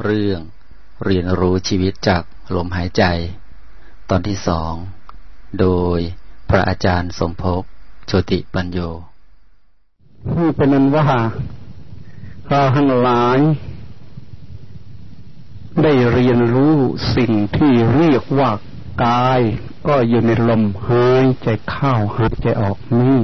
เรื่องเรียนรู้ชีวิตจากลมหายใจ ตอนที่สอง โดยพระอาจารย์สมภพโชติปัญโยนี่เป็นนั้นว่าเราทั้งหลาย ได้เรียนรู้สิ่งที่เรียกว่ากาย ก็อยู่ในลมหายใจเข้าหายใจออกนี้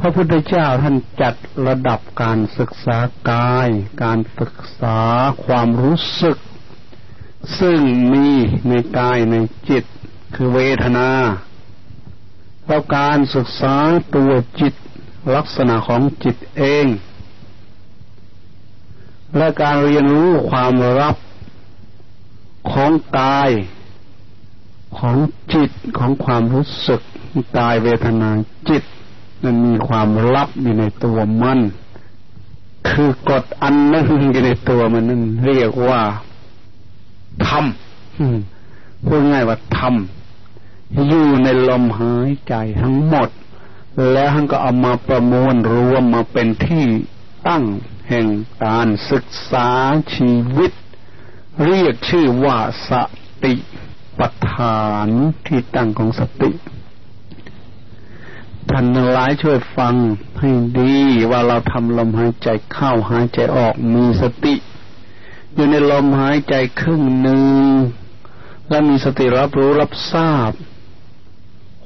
พระพุทธเจ้าท่านจัดระดับการศึกษากาย การศึกษาความรู้สึก ซึ่งมีในกายในจิต คือเวทนาแล้วการศึกษาตัวจิตลักษณะของจิตเอง และการเรียนรู้ความรับของกายของจิตของความรู้สึกกายเวทนาจิต มันมีความลับอยู่ในตัวมัน คือกฎอันนึงอยู่ในตัวมันนั่นเรียกว่าธรรมพูดง่ายว่าธรรมอยู่ในลมหายใจทั้งหมด แล้วท่านก็เอามาประมวลรวมมาเป็นที่ตั้งแห่งการศึกษาชีวิต เรียกชื่อว่าสติปัฏฐานที่ตั้งของสติ ท่านหลายช่วยฟังให้ดีว่าเราทำลมหายใจเข้าหายใจออกมีสติ อยู่ในลมหายใจครึ่งหนึ่งและมีสติรับรู้รับทราบ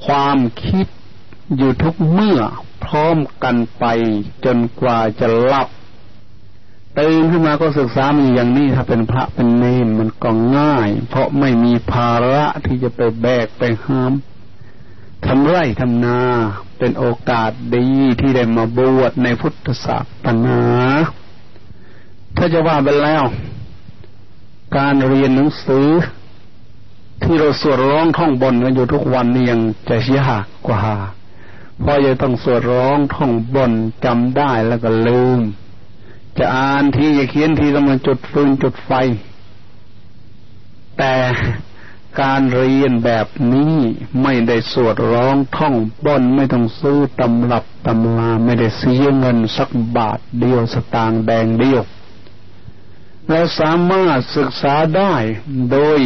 ความคิดอยู่ทุกเมื่อพร้อมกันไปจนกว่าจะหลับตื่นขึ้นมาก็ศึกษามีอย่างนี้ถ้าเป็นพระเป็นเนรมันก็ง่าย เพราะไม่มีภาระที่จะไปแบกไปห้าม ทำไร่ทำนาเป็นโอกาสดีที่ได้มาบวชในพุทธศาสนาถ้าจะว่าไปแล้ว การเรียนหนังสือ ที่เราสวดร้องท่องบนกันอยู่ทุกวันนี่ยังจะเสียหากกว่า เพราะยังต้องสวดร้องท่องบนจำได้แล้วก็ลืม จะอ่านทีจะเขียนทีต้องมาจุดฟืนจุดไฟ แต่ การเรียนแบบนี้ไม่ได้สวดร้องท่องบ่นไม่ต้องซื้อตำรับตำลาไม่ได้เสียเงินสักบาทเดียวสตางค์แดงเดียวแล้วสามารถศึกษาได้โดย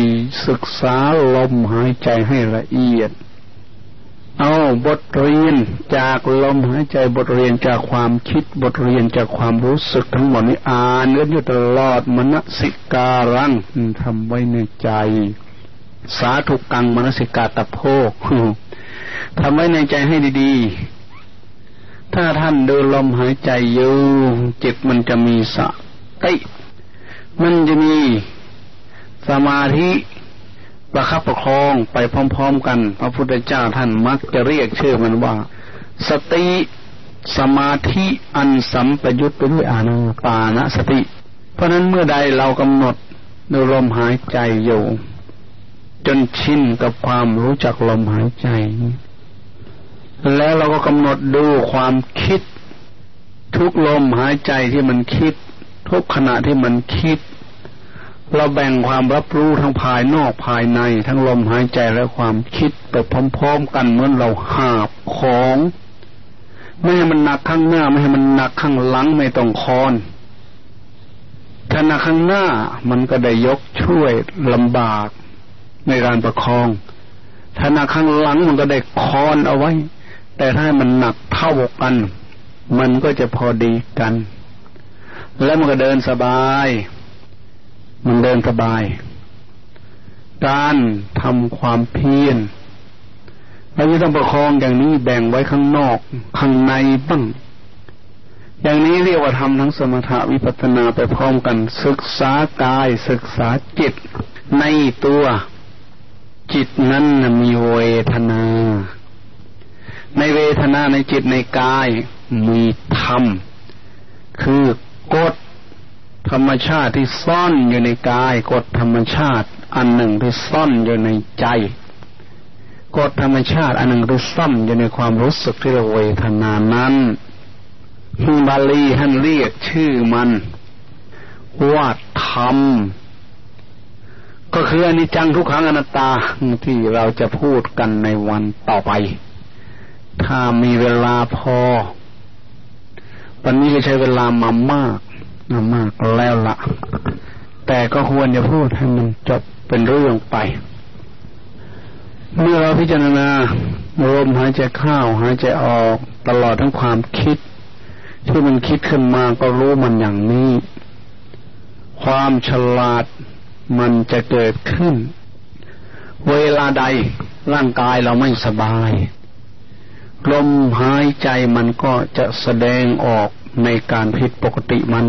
ศึกษาลมหายใจให้ละเอียด เอาบทเรียนจากลมหายใจบทเรียนจากความคิดบทเรียนจากความรู้สึกทั้งหมดนี้อ่านกันอยตลอดมณสิการังทำไว้ในใจ สาธุกังมนสิกาตโพกทำไว้ในใจให้ดีๆ ถ้าท่านดูลมหายใจอยู่จิตมันจะมีสติมันจะมีสมาธิประคับประคองไปพร้อมๆกัน พระพุทธเจ้าท่านมักจะเรียกชื่อมันว่า สติสมาธิอันสัมปยุตไปด้วยอานาปานสติ เพราะนั้นเมื่อใดเรากำหนดดูลมหายใจอยู่ จนชินกับความรู้จักลมหายใจ แล้วเราก็กำหนดดูความคิด ทุกลมหายใจที่มันคิด ทุกขณะที่มันคิด เราแบ่งความรับรู้ทั้งภายนอกภายใน ทั้งลมหายใจและความคิดไปพร้อมๆกันเหมือนเราหาบของไม่ให้มันหนักข้างหน้าไม่ให้มันหนักข้างหลังไม่ต้องคอนถ้าหนักข้างหน้ามันก็ได้ยกช่วยลำบาก ในการประคองถ้าหนักข้างหลังมันก็ได้คอนเอาไว้ แต่ถ้ามันหนักเท่ากัน มันก็จะพอดีกัน แล้วมันก็เดินสบาย มันเดินสบาย การทำความเพียรเราจะต้องประคองอย่างนี้แบ่งไว้ข้างนอก ข้างในบ้างอย่างนี้เรียกว่าทำทั้งสมถะวิปัสสนาไปพร้อมกัน ศึกษากายศึกษาจิตในตัว จิตนั้นมีเวทนา ในเวทนาในจิตในกายมีธรรม คือกฎธรรมชาติที่ซ่อนอยู่ในกายกฎธรรมชาติอันหนึ่งที่ซ่อนอยู่ในใจกฎธรรมชาติอันหนึ่งที่ซ่อนอยู่ในความรู้สึกที่เราเวทนานั้นฮิบาลีท่านเรียกชื่อมันว่าธรรม ก็คืออนิจจังทุกขังอนัตตาที่เราจะพูดกันในวันต่อไป ถ้ามีเวลาพอ วันนี้ก็ใช้เวลามามากมามากแล้วละแต่ก็ควรจะพูดให้มันจบเป็นเรื่องไป เมื่อเราพิจารณาลมหายใจเข้าหายใจออกตลอดทั้งความคิด ที่มันคิดขึ้นมาก็รู้มันอย่างนี้ ความฉลาด มันจะเกิดขึ้น เวลาใดร่างกายเราไม่สบาย ลมหายใจมันก็จะแสดงออกในการผิดปกติมัน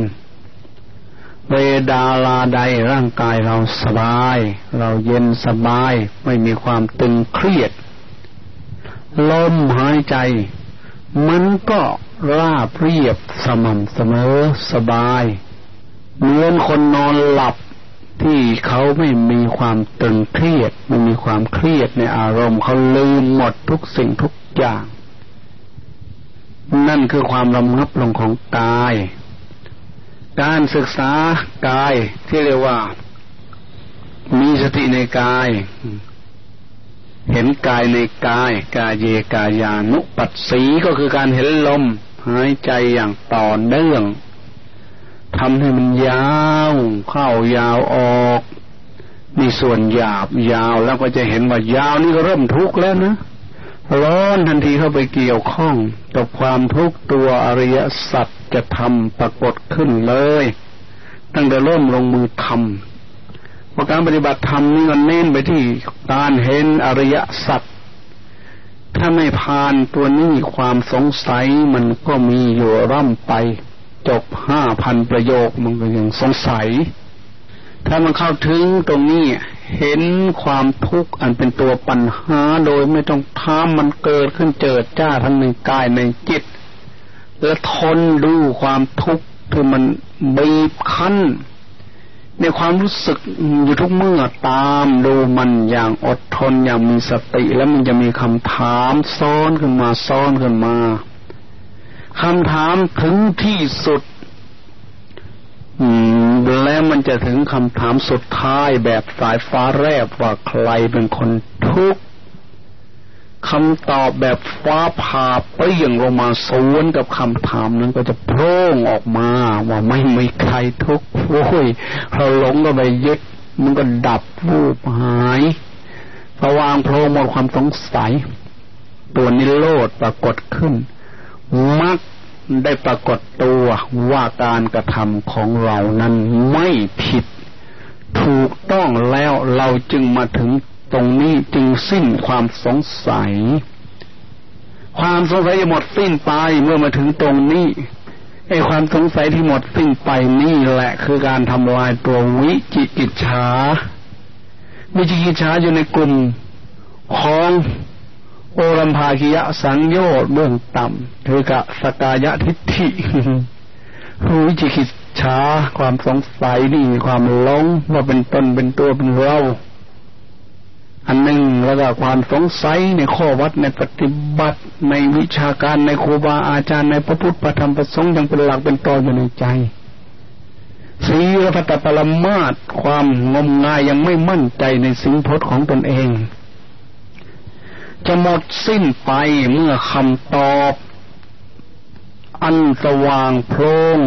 เวดาลาใดร่างกายเราสบาย เราเย็นสบาย ไม่มีความตึงเครียด ลมหายใจ มันก็ราบเรียบสม่ำเสมอสบาย เหมือนคนนอนหลับ ที่เขาไม่มีความตึงเครียดไม่มีความเครียดในอารมณ์เขาลืมหมดทุกสิ่งทุกอย่าง นั่นคือความระงับลงของกาย การศึกษากายที่เรียกว่า มีสติในกาย เห็นกายในกาย กายเยกายานุปัสสีก็คือการเห็นลมหายใจอย่างต่อเนื่อง ทำให้มันยาวเข้ายาวออกมีส่วนหยาบยาวแล้วก็จะเห็นว่ายาวนี่ก็เริ่มทุกข์แล้วนะร้อนทันทีเข้าไปเกี่ยวข้องกับความทุกข์ตัวอริยสัจจะทำปรากฏขึ้นเลย ตั้งแต่เริ่มลงมือทำว่าการปฏิบัติธรรมนี่มันเน้นไปที่การเห็นอริยสัจถ้าไม่ผ่านตัวนี้ความสงสัยมันก็มีอยู่ร่ำไป จบห้าพันประโยคมันก็ยังสงสัย ถ้ามันเข้าถึงตรงนี้เห็นความทุกข์อันเป็นตัวปัญหาโดยไม่ต้องทามมันเกิดขึ้นเจิดจ้าทั้งในกายในจิต และทนดูความทุกข์ที่มันบีบคั้น ในความรู้สึกอยู่ทุกเมื่อตามดูมันอย่างอดทนอย่างมีสติ แล้วมันจะมีคำถามซ้อนขึ้นมาซ้อนขึ้นมา คำถามถึงที่สุดแล้วมันจะถึงคำถามสุดท้ายแบบสายฟ้าแรบว่าใครเป็นคนทุกข์คำตอบแบบฟ้าผ่าเปรี้ยงลงมาสวนกับคำถามนั้นก็จะโพร่งออกมาว่าไม่มีใครทุกข์โอ้ยเราหลงก็ไปยึดมันก็ดับวูบหายสว่างโพร่งหมดความสงสัย ตัวนิโรธปรากฏขึ้น มักได้ปรากฏตัวว่าการกระทำของเรานั้นไม่ผิด ถูกต้องแล้วเราจึงมาถึงตรงนี้จึงสิ้นความสงสัย ความสงสัยจะหมดสิ้นไปเมื่อมาถึงตรงนี้ไอ้ความสงสัยที่หมดสิ้นไปนี่แหละคือการทำลายตัววิจิกิจฉาวิจิกิจฉาอยู่ในกลุ่มของ โอรัมภาคิยะสังโยชน์เบื้องต่ำเทกะสกายะทิฏฐิรู้จิกิจฉาความสงสัยนี่ความหลงว่าเป็นตนเป็นตัวเป็นเราอันหนึ่งแล้วก็ความสงสัยในข้อวัดในปฏิบัติในวิชาการในครูบาอาจารย์ในพระพุทธธรรมประสงค์ยังเป็นหลักเป็นตออยู่ในใจสีรพัตปรมาตความงมงายยังไม่มั่นใจในสิ่งพจน์ของตนเอง จะหมดสิ้นไปเมื่อคำตอบ อันสว่างโพลง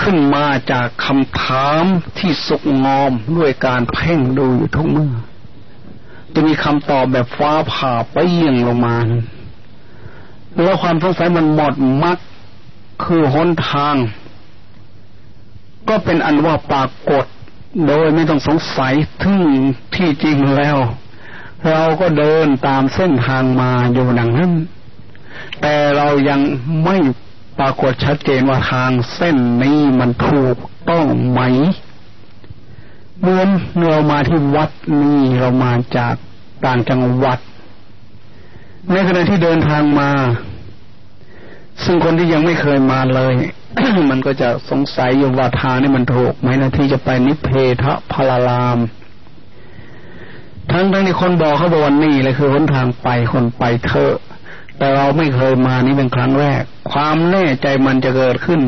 ขึ้นมาจากคำถามที่สุกงอมด้วยการเพ่งดูอยู่ทุกเมื่อ จะมีคำตอบแบบฟ้าผ่าไปเยี่ยงลงมา แล้วความสงสัยมันหมดมัดคือหนทาง ก็เป็นอันว่าปรากฏโดยไม่ต้องสงสัยถึงที่จริงแล้ว เราก็เดินตามเส้นทางมาอยู่ดังนั้น แต่เรายังไม่ปรากฏชัดเจนว่าทางเส้นนี้มันถูกต้องไหมเมื่อเรามาที่วัดนี้เรามาจากต่างจังหวัด ในขณะที่เดินทางมา ซึ่งคนที่ยังไม่เคยมาเลย มันก็จะสงสัยอยู่ว่าทางนี้มันถูกไหมนะที่จะไปนิเพทะพลาราม ทั้งทั้งที่คนบอกเขาบอกวันนี้เลยคือหนทางไปคนไปเถอะแต่เราไม่เคยมานี่เป็นครั้งแรก ความแน่ใจมันจะเกิดขึ้น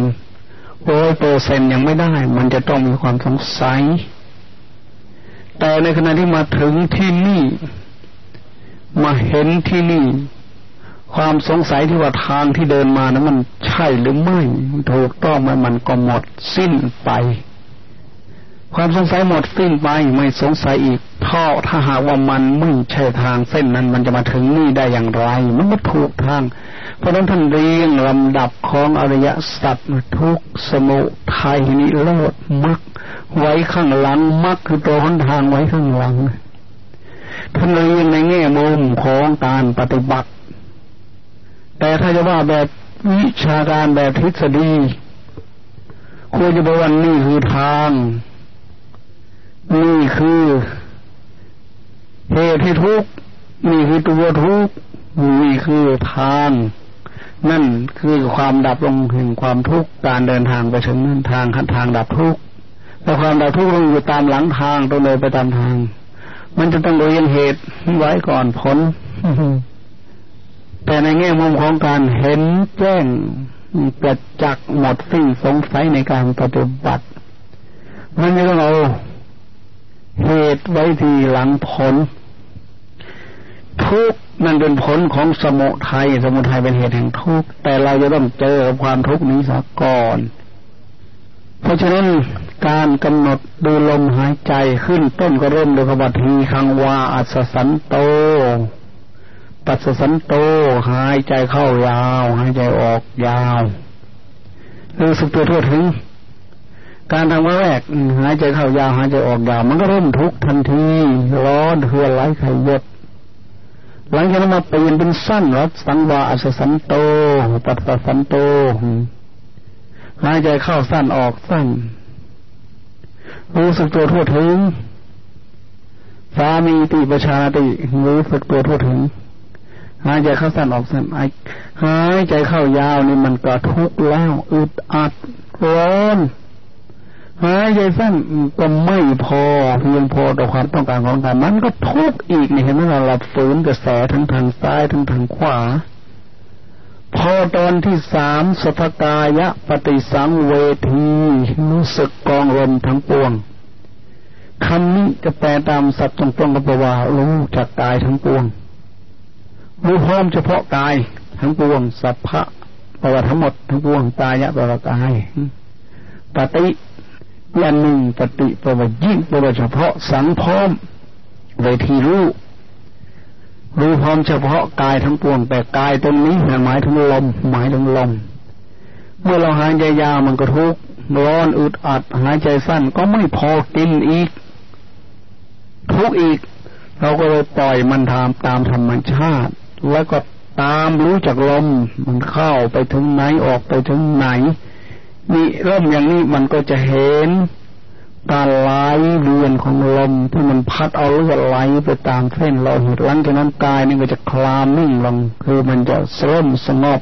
โอ้ยเปอร์เซ็นยังไม่ได้ มันจะต้องมีความสงสัย แต่ในขณะที่มาถึงที่นี่ มาเห็นที่นี่ ความสงสัยที่ว่าทางที่เดินมานะั้นมันใช่หรือไม่ ถูกต้องไหมมันก็หมดสิ้นไป ความสงสัยหมดสิ้นไปไม่สงสัยอีกท่อถ้าหากว่ามันไม่ใช่ทางเส้นนั้นมันจะมาถึงนี่ได้อย่างไร มันไม่ถูกทาง เพราะนั้นท่านเรียงลำดับของอริยสัจทุกสมุทัยนิโรธมรรคไว้ข้างหลังมรรคคือตัวหนทางไว้ข้างหลังท่านเรียงในแง่มุมของการปฏิบัติ แต่ถ้าจะว่าแบบวิชาการแบบทฤษฎีควรจะบอกว่านี่คือทาง นี่คือเหตุที่ทุกข์นี่คือตัวทุกข์นี่คือทาง นั่นคือความดับลงแห่งความทุกข์การเดินทางไปถึงนั่นทางขันทางดับทุกข์แต่ความดับทุกข์ต้องอยู่ตามหลังทางต้องเดินไปตามทาง มันจะต้องเรียนเหตุไว้ก่อนผลแต่ในแง่มุมของการเห็นแจ้งประจักษ์หมดสิ้นสงสัยในการปฏิบัติ มันจะต้องเอา เหตุไว้ทีหลังผล ทุกนั่นเป็นผลของสมุทัยสมุทัยเป็นเหตุแห่งทุกแต่เราจะต้องเจอความทุกข์นี้ซะก่อน เพราะฉะนั้นการกำหนดดูลมหายใจขึ้นต้นก็เริ่มโดยคำว่าทีคังวาอัศสันโต ปัสสันโตหายใจเข้ายาว หายใจออกยาวรู้สึกตัวทั่วถึง การทำครั้งแรกหายใจเข้ายาวหายใจออกยาวมันก็เริ่มทุกข์ทันทีร้อนเหือไหลไข่เย็ดหลังจากนั้นมาเปลี่ยนเป็นสั้นรัดสังวาอัศสันโตปัสสันโตหายใจเข้าสั้นออกสั้นรู้สึกตัวทั่วถึงสามีติประชาติรู้สึกตัวทั่วถึงหายใจเข้าสั้นออกสั้นหายใจเข้ายาวนี่มันก็ทุกข์แล้วอึดอัดร้อน หายใจสั้นก็ไม่พอเพียงพอต่อความต้องการของการมันก็ทุกข์อีกนี่เห็นไหมเราหลับฝืนกระแสทั้งทางซ้ายทั้งทางขวา พอตอนที่สามสภกายะปฏิสังเวทีรู้สึกกองลมทั้งปวงคำนี้จะแปลตามสัตว์ตรงๆกับว่ารู้จากกายทั้งปวงรู้พร้อมเฉพาะกายทั้งปวงสัพพะแปลว่าทั้งหมดทั้งปวงกายะแปลว่ากายปฏิ อย่างหนึ่งปฏิปวัยิ่งปวัเฉพาะสังพร้อมเวทีรู้รู้พร้อมเฉพาะกายทั้งปวง แต่กายตรงนี้หมายถึงลมหมายถึงลม เมื่อเราหายใจยาวมันก็ทุกข์ร้อนอึดอัดหายใจสั้นก็ไม่พอกินอีก ทุกอีก เราก็เลยปล่อยมันทำตามธรรมชาติ แล้วก็ตามรู้จักลม มันเข้าไปถึงไหนออกไปถึงไหน นี่ร่มอย่างนี้มันก็จะเห็นการไหลเวียนของลมที่มันพัดเอาเลือดไหลไปตามเส้นเราหิตหลังจากนั้นกายนี่ก็จะคลามนิ่งลงคือมันจะเริ่มสงบ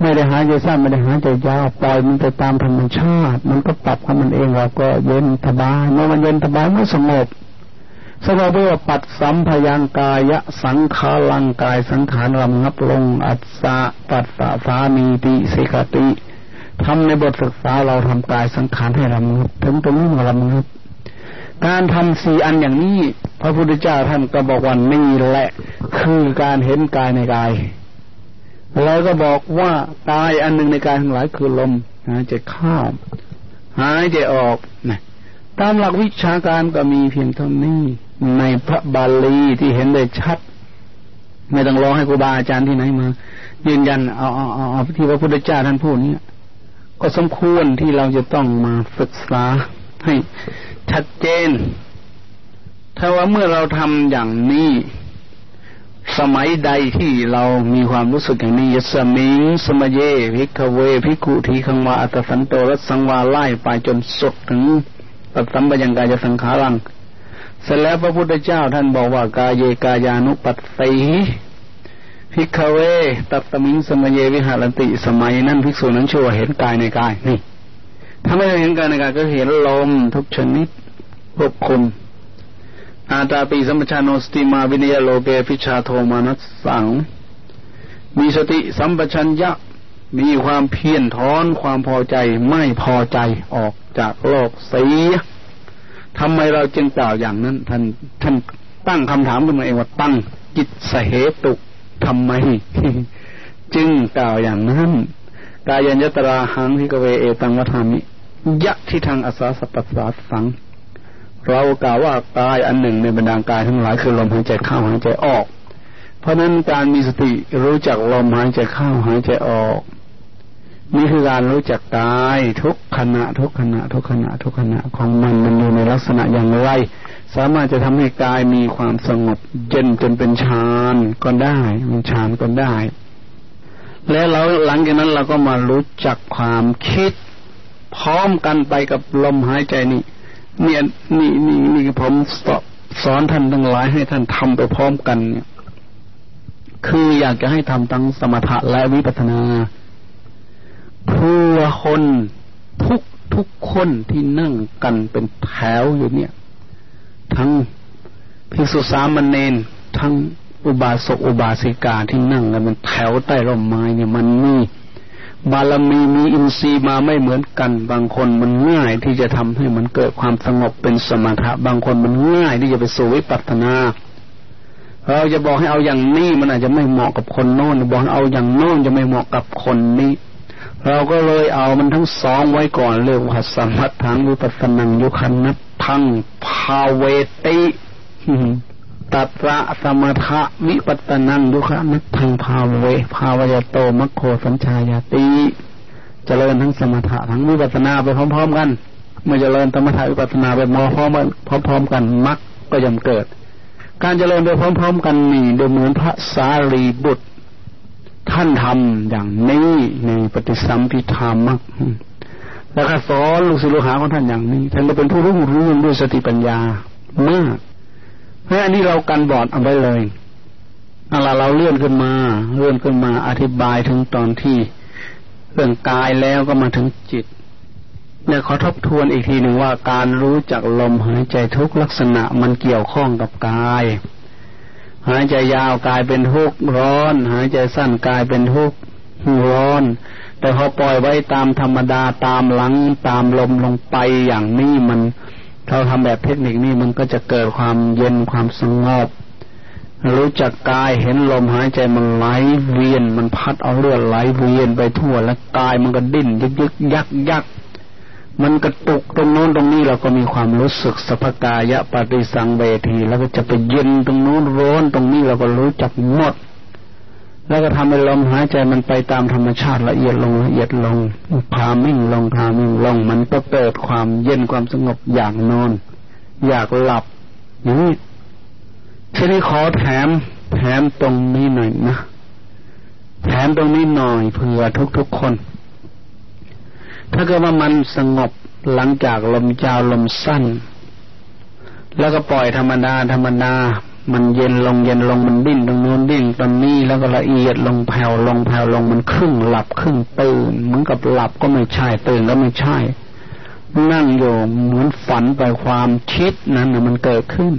ไม่ได้หายใจสั้นไม่ได้หายใจยาวปล่อยมันไปตามธรรมชาติ มันก็ปรับของมันเองเราก็เย็นสบายเมื่อมันเย็นสบายมันสงบสงบเพื่อปัดสัมพยังกายะสังขารังกายสังขารลำงับลงอัศปัสสะสามีติสิกติ ทำในบทศึกษาเราทำกายสังขารให้ลำงับถึงตรงนี้มาลำงับการทำสี่อันอย่างนี้ พระพุทธเจ้าท่านก็บอกว่านี่แหละ คือการเห็นกายในกาย แล้วก็บอกว่ากายอันหนึ่งในกายทั้งหลายคือลมหายใจเข้าหายใจออกนะตามหลักวิชาการก็มีเพียงเท่านี้ ในพระบาลีที่เห็นได้ชัด ไม่ต้องรอให้ครูบาอาจารย์ที่ไหนมายืนยันเอาเอาเอาที่พระพุทธเจ้าท่านพูดนี้ ก็สมควรที่เราจะต้องมาศึกษาให้ชัดเจน ถ้าว่าเมื่อเราทำอย่างนี้ สมัยใดที่เรามีความรู้สึกอย่างนี้ยัสมิง สมเย ภิกขเว ภิกขุทีฆังวาอัสสสันโตรัสสังวาไล่ไปจนสุดถึงปัสสัมภยังกายสังขารัง เสร็จแล้วพระพุทธเจ้าท่านบอกว่ากาเยกายานุปัสสี ภิกขเว ตัสมิงสมเยวิหรติ สมัยนั้นภิกษุนั้นชื่อว่าเห็นกายในกายนี่ ถ้าไม่เห็นกายในกายก็เห็นลมทุกชนิดควบคุมอาตาปีสัมปชานโนสติมาวินยโลเกพิชาโทมานัสสัง มีสติสัมปชัญญะ มีความเพียรถอนความพอใจไม่พอใจออกจากโลกเสียทำไมเราจึงกล่าวอย่างนั้น ท่านท่านตั้งคำถามขึ้นมาเองว่าตั้งจิตสเหตุ ทำไม จึงกล่าวอย่างนั้นกายัญญตราหังพิกเวเอตังวัฏามิยะที่ทางอาสาสปัสสาสัง เรากล่าวว่ากายอันหนึ่งในบรรดากายทั้งหลายคือลมหายใจเข้าหายใจออก เพราะนั้นการมีสติรู้จักลมหายใจเข้าหายใจออกนี่คือการรู้จักกายทุกขณะทุกขณะทุกขณะทุกขณะของมันมันอยู่ในลักษณะอย่างไร สามารถจะทำให้กายมีความสงบ เย็นจนเป็นฌานก็ได้เป็นฌานก็ได้ แล้วเราหลังจากนั้นเราก็มารู้จักความคิด พร้อมกันไปกับลมหายใจนี่เนี่ยนี่นี่นี่ผมสอนท่านทั้งหลายให้ท่านทำไปพร้อมกันเนี่ยคืออยากจะให้ทำทั้งสมถะและวิปัสสนาเพื่อคนทุกทุกคนที่นั่งกันเป็นแถวอยู่เนี่ย ทั้งภิกษุสามเณรทั้งอุบาสกอุบาสิกาที่นั่งกันเป็นแถวใต้ร่มไม้เนี่ยมันมีบารมีมีอินทรีย์มาไม่เหมือนกัน บางคนมันง่ายที่จะทำให้มันเกิดความสงบเป็นสมถะ บางคนมันง่ายที่จะไปสู่วิปัสสนาเราจะบอกให้เอาอย่างนี้มันอาจจะไม่เหมาะกับคนโน้นบอกเอาอย่างโน้นจะไม่เหมาะกับคนนี้ เราก็เลยเอามันทั้งสองไว้ก่อนเรียกว่าสมัตถังวิปัสสนังยุคันนั ทังภาเวติตัตระสมถะวิปัสสนังยุคันนัทังภาเว ภาวยโตมัคโคสัญชายาติเจริญทั้งสมถะทั้งวิปัสนาไปพร้อมๆกัน เมื่อเจริญสมถะวิปัสนาไปมอพร้อมพร้อมๆกันมักก็ย่อมเกิด การเจริญไปพร้อม ๆ กันนี่โดยเหมือนพระสารีบุตร ท่านทำอย่างนี้ในปฏิสัมพิธามัก แล้วก็สอนลูกศิษย์ลูกหาของท่านอย่างนี้ท่านก็เป็นผู้รู้รู้ด้วยสติปัญญามาก เพราะอันนี้เรากันบอดเอาไว้เลยเอะไรเราเลื่อนขึ้นมา เลื่อนขึ้นมาอธิบายถึงตอนที่เรื่องกายแล้วก็มาถึงจิตเนี่ยขอทบทวนอีกทีหนึ่งว่าการรู้จักลมหายใจทุกลักษณะมันเกี่ยวข้องกับกาย หายใจยาวกายเป็นทุกข์ร้อน หายใจสั้นกายเป็นทุกข์ร้อน แต่พอปล่อยไว้ตามธรรมดาตามหลังตามลมลงไปอย่างนี้มันเราทำแบบเทคนิคนี้มันก็จะเกิดความเย็นความสงบรู้จักกายเห็นลมหายใจมันไหลเวียนมันพัดเอาเลือดไหลเวียนไปทั่วแล้วกายมันก็ดิ้นยึกยึกยักยักมันกระตุกตรงโน้นตรงนี้เราก็มีความรู้สึกสัพกายะปฏิสังเวที แล้วก็จะไปเย็นตรงโน้นร้อนตรงนี้เราก็รู้จักหมด แล้วก็ทำให้ลมหายใจมันไปตามธรรมชาติละเอียดลงละเอียดลงพามิ่งลงพามิ่งลง มันก็เกิดความเย็นความสงบอยากนอน อยากหลับอย่างนี้ทีนี้ขอแถมแถมตรงนี้หน่อยนะแถมตรงนี้หน่อยเผื่อทุกๆคน ถ้าเกิดว่ามันสงบหลังจากลมยาวลมสั้น แล้วก็ปล่อยธรรมดาธรรมดา มันเย็นลงเย็นลงมันดิ้นตรงนู้นดิ้นตรงนี้แล้วก็ละเอียดลงแผ่วลงแผ่วลงมันครึ่งหลับครึ่งตื่นเหมือนกับหลับก็ไม่ใช่ตื่นก็ไม่ใช่ นั่งอยู่เหมือนฝันไปความคิดนั้นนะมันเกิดขึ้น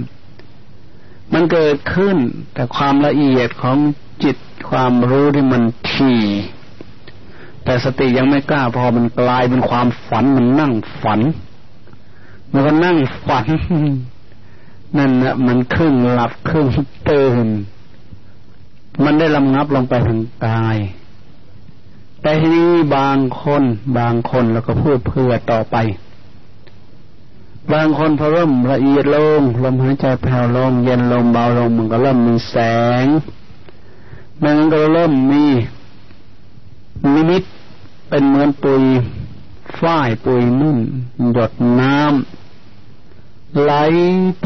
มันเกิดขึ้น แต่ความละเอียดของจิตความรู้ที่มันถี่แต่สติยังไม่กล้าพอมันกลายเป็นความฝันมันนั่งฝัน มันก็นั่งฝัน นั่นนะมันครึ่งหลับครึ่งตื่นมันได้ลำงับลงไปทางกาย แต่ทีนี้บางคนบางคนแล้วก็พูดเพื่อต่อไป บางคนพอเริ่มละเอียดลงลมหายใจแผ่วลง เย็นลงเบาลงมันก็เริ่มมีแสงมันก็เริ่มมีนิมิตเป็นเหมือนปุยฝ้ายปุยนุ่นหยดน้ำ ไหล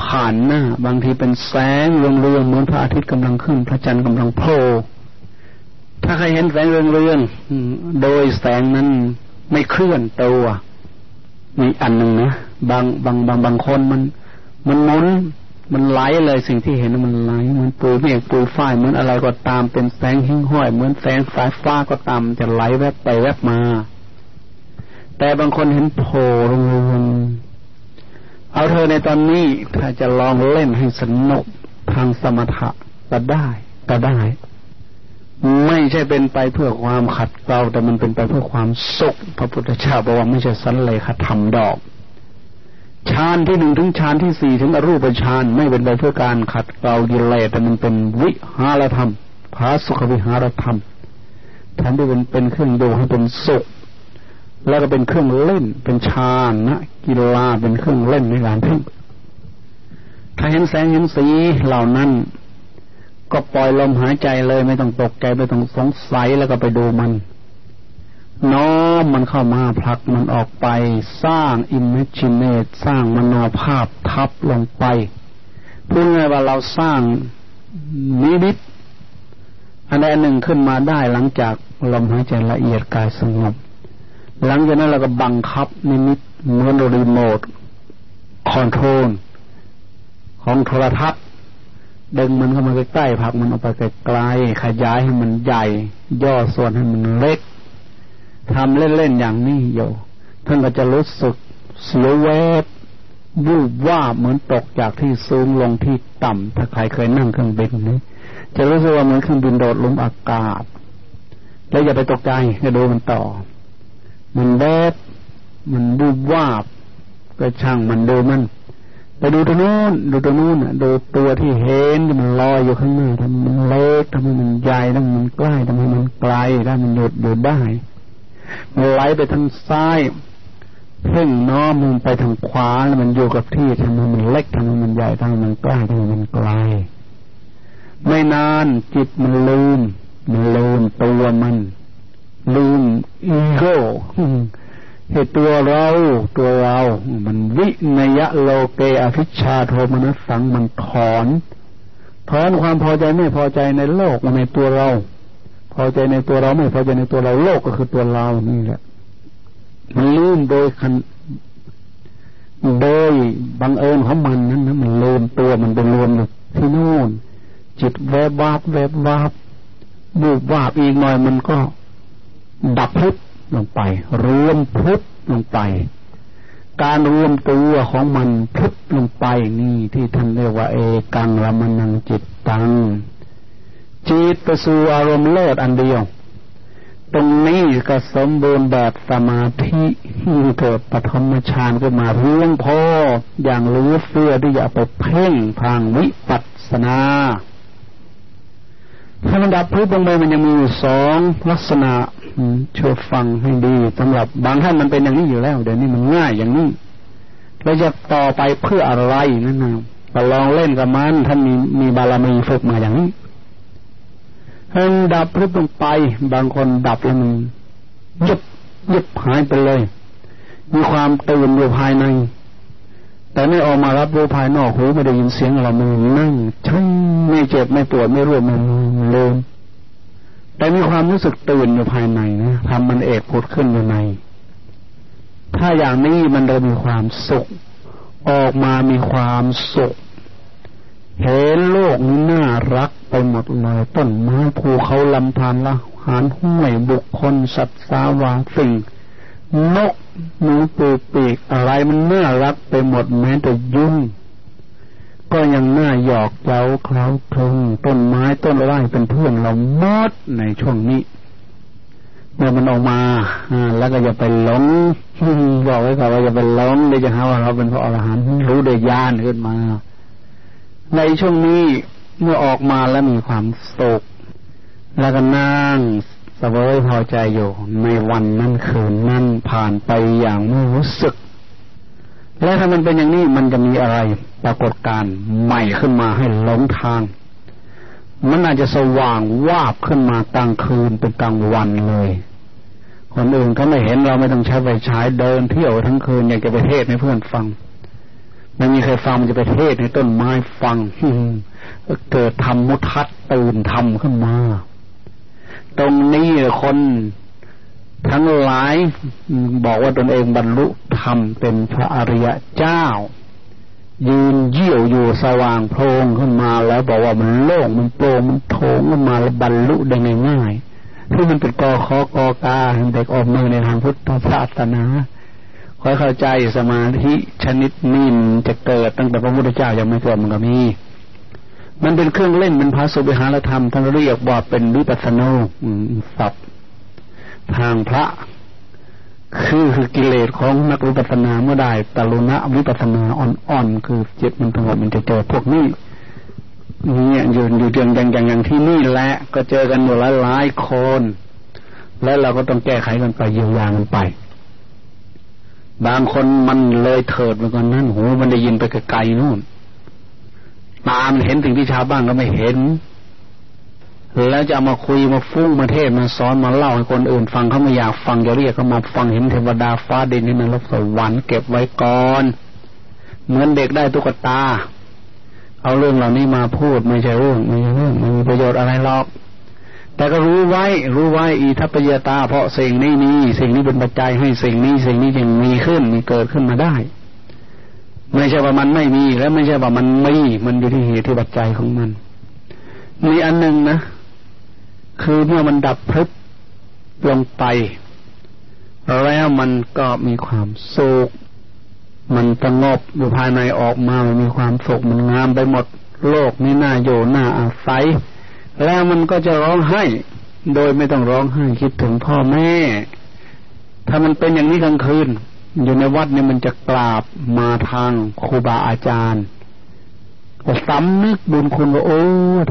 ผ่านหน้า บางทีเป็นแสงเรืองๆเหมือนพระอาทิตย์กำลังขึ้น พระจันทร์กำลังโผล่ถ้าใครเห็นแสงเรืองๆโดยแสงนั้นไม่เคลื่อนตัวมีอันหนึ่งนะบางบางบางบางคนมัน มันมุนมันไหลเลยสิ่งที่เห็นมันไหลเหมือนปูเมฆปูฝ้ายเหมือนอะไรก็ตามเป็นแสงหิ้งห้อย เหมือนแสงสายฟ้าก็ตามจะไหลแวบไปแวบมา แต่บางคนเห็นโผล่ลง เอาเธอในตอนนี้ถ้าจะลองเล่นให้สนุกทางสมถะก็ได้ก็ได้ ไม่ใช่เป็นไปเพื่อความขัดเกลาแต่มันเป็นไปเพื่อความสุข พระพุทธเจ้าบอกว่าไม่ใช่สันเลยคธรรมดอกฌานที่หนึ่งถึงฌานที่สี่ถึงอรูปฌานไม่เป็นไปเพื่อการขัดเกลากิเลสแต่มันเป็นวิหารธรรมพาสุขวิหารธรรมแทนที่เป็นเป็นเครื่องดูให้เป็นสุข แล้วก็เป็นเครื่องเล่น เป็นฌานนะกีฬาเป็นเครื่องเล่นในการเพ่งถ้าเห็นแสงเห็นสีเหล่านั้น ก็ปล่อยลมหายใจเลย ไม่ต้องตกใจไม่ต้องสงสัยแล้วก็ไปดูมันน้อมมันเข้ามาผลักมันออกไป สร้าง imaginate สร้างมโนภาพทับลงไปพูดง่ายว่าเราสร้างนิมิตอันใดหนึ่งขึ้นมาได้หลังจากลมหายใจละเอียดกายสงบ หลังจากนั้นเราก็บังคับนิมิตเหมือน remote control ของโทรทัศน์ดึงมันเข้ามาใกล้ๆผลักมันออกไปไกลๆขยายให้มันใหญ่ ย่อส่วนให้มันเล็กทำเล่นๆอย่างนี้อยู่ท่านก็จะรู้สึกเสียวแวบวูบว่าเหมือนตกจากที่สูงลงที่ต่ำถ้าใครเคยนั่งเครื่องบินนี้จะรู้สึกว่าเหมือนเครื่องบินโดดลงอากาศ แล้วอย่าไปตกใจก็ดูมันต่อ มันแวบมันบูบวาบก็ช่างมันดูมัน ไปดูตรงนู้นดูตรงนู้นดูตัวที่เห็นมันลอยอยู่ข้างหน้าทำมันเล็กทำให้มันใหญ่ทำให้มันใกล้ทำให้มันไกลได้มันหยุดหยุดได้มันไหลไปทางซ้ายเพ่งน้อมมันไปทางขวาแล้วมันอยู่กับที่ทำให้มันเล็กทำให้มันใหญ่ทำให้มันใกล้ทำให้มันไกลไม่นานจิตมันลืมมันลืมตัวมัน ลืมอีโก้เหตุตัวเราตัวเรา มันวินยะโลเกอภิชาโทมนัสสังมันถอนถอนความพอใจไม่พอใจในโลกในตัวเรา พอใจในตัวเราไม่พอใจในตัวเราโลกก็คือตัวเรานี่แหละมันลืมโดยคันโดยบังเอิญของมันนั้นนะมันลืมตัวมันเป็นรวมอยู่ที่นู่นจิตแวบวาบแวบวาบบูบวาบอีกหน่อยมันก็ ดับพุทลงไป รวมพุทลงไป การรวมตัวของมันพุทลงไปนี่ที่ท่านเรียกว่า เอกังละมันังจิตตังจิตไปสู่อารมณ์เลิศอันเดียว ตรงนี้ก็สมบูรณ์แบบสมาธิเกิดปฐมฌานก็มาเรื่องพออย่างรู้เฟื่อที่จะไปเพ่งทางวิปัสสนา ถ้ามันดับพุทธลงไปมันยังมีสองลักษณะช่วยฟังให้ดีสำหรับบางท่านมันเป็นอย่างนี้อยู่แล้วเดี๋ยวนี้มันง่ายอย่างนี้เราจะต่อไปเพื่ออะไรนั่นนะก็ลองเล่นกับมันท่านมีมีบารมีฝึกมาอย่างนี้มันดับรึบลงไป บางคนดับแล้วมันยุบยุบหายไปเลย มีความตื่นอยู่ภายใน แต่ไม่ออกมารับรู้ภายนอกหูไม่ได้ยินเสียงเรามือนั่งช่างไม่เจ็บไม่ปวดไม่รวมมันเลยแต่มีความรู้สึกตื่นอยู่ภายในนะทำมันเอกพุดขึ้นอยู่ใน ถ้าอย่างนี้มันจะมีความสุข ออกมามีความสุข เห็นโลกนี้น่ารักไปหมดเลยต้นไม้ภูเขาลำธารละหารห้วยบุคคลสัตว์สาวาสิ่ง นกหนูปูปีกอะไรมันน่ารักไปหมดแม้แต่ยุ่ง ก็ยังน่าหยอกเย้าเคล้าคลึงต้นไม้ต้นไร่เป็นเพื่อนเราหมดในช่วงนี้เมื่อมันออกมาแล้วก็อย่าไปหลงบอกไว้ก่อนว่าอย่าไปหลงเดี๋ยวจะหาว่าเราเป็นพระอรหันต์รู้เดียานขึ้นมา ในช่วงนี้เมื่อออกมาแล้วมีความสุขแล้วก็นั่ง สบายพอใจอยู่ ในวันนั้นคืนนั้นผ่านไปอย่างไม่รู้สึก และถ้ามันเป็นอย่างนี้มันจะมีอะไร ปรากฏการใหม่ขึ้นมาให้หลงทาง มันอาจจะสว่างวาบขึ้นมากลางคืนเป็นกลางวันเลย คนอื่นเขาไม่เห็นเราไม่ต้องใช้ไฟฉายเดินเที่ยวทั้งคืนอยากจะไปเทศให้เพื่อนฟังไม่มีใครฟังมันจะไปเทศในต้นไม้ฟังเกิดทำมุทัศตื่นทำขึ้นมา ตรงนี้คนทั้งหลายบอกว่าตนเองบรรลุธรรมเป็นพระอริยเจ้า ยืนเยี่ยวอยู่สว่างโพลงขึ้นมาแล้วบอกว่ามันโล่งมันโปร่งมันโถงขึ้นมาแล้วบรรลุได้ง่ายๆที่มันเป็นกอคอกอกาเด็กออกมือในทางพุทธศาสนาคอยเข้าใจสมาธิชนิดนี้จะเกิดตั้งแต่พระพุทธเจ้ายังไม่เกิดมันก็มี มันเป็นเครื่องเล่นเป็นภาสุบิหารธรรมท่านเรียกว่าเป็นวิปัสสนาศัพท์ทางพระ คือคือกิเลสของนักวิปัสสนาเมื่อได้ตลุณะวิปัสสนาอ่อนๆคือจิตมันทั้งหมดมันจะเจอพวกนี้เนี่ยอยู่อยู่เดือนอย่างอย่างอย่างที่นี่แหละก็เจอกันหมดหลายคน และเราก็ต้องแก้ไขกันไปเยียวยากันไป บางคนมันเลยเถิดไปก่อนนั้นโหมันได้ยินไปไกลๆนู่น ตามเห็นสิ่งที่ชาวบ้านก็ไม่เห็น แล้วจะมาคุยมาฟุ้งมาเทศมาสอนมาเล่าให้คนอื่น ฟังเขาไม่อยากฟังจะเรียกเขามาฟังเห็นเทวดาฟ้าดินนี่นรกสวรรค์เก็บไว้ก่อน เหมือนเด็กได้ตุ๊กตา เอาเรื่องเหล่านี้มาพูดไม่ใช่เรื่องไม่ใช่เรื่องไม่มีประโยชน์อะไรหรอกแต่ก็รู้ไว้ รู้ไว้อีทัพยตา เพราะสิ่งนี้นี้สิ่งนี้เป็นปัจจัยให้สิ่งนี้สิ่งนี้จึงมีขึ้นมีเกิดขึ้นมาได้ ไม่ใช่ว่ามันไม่มีแล้วไม่ใช่ว่ามันมีมันอยู่ที่เหตุที่ปัจจัยของมัน มีอันหนึ่งนะ คือเมื่อมันดับพลึบลงไป แล้วมันก็มีความสุขมันสงบอยู่ภายในออกมามันมีความสุขมันงามไปหมดโลกนี้น่าโยน่าอาศัย แล้วมันก็จะร้องไห้ โดยไม่ต้องร้องไห้คิดถึงพ่อแม่ ถ้ามันเป็นอย่างนี้กลางคืน อยู่ในวัดเนี่ยมันจะกราบมาทางครูบาอาจารย์ก็สำนึกบุญคุณว่าโอ้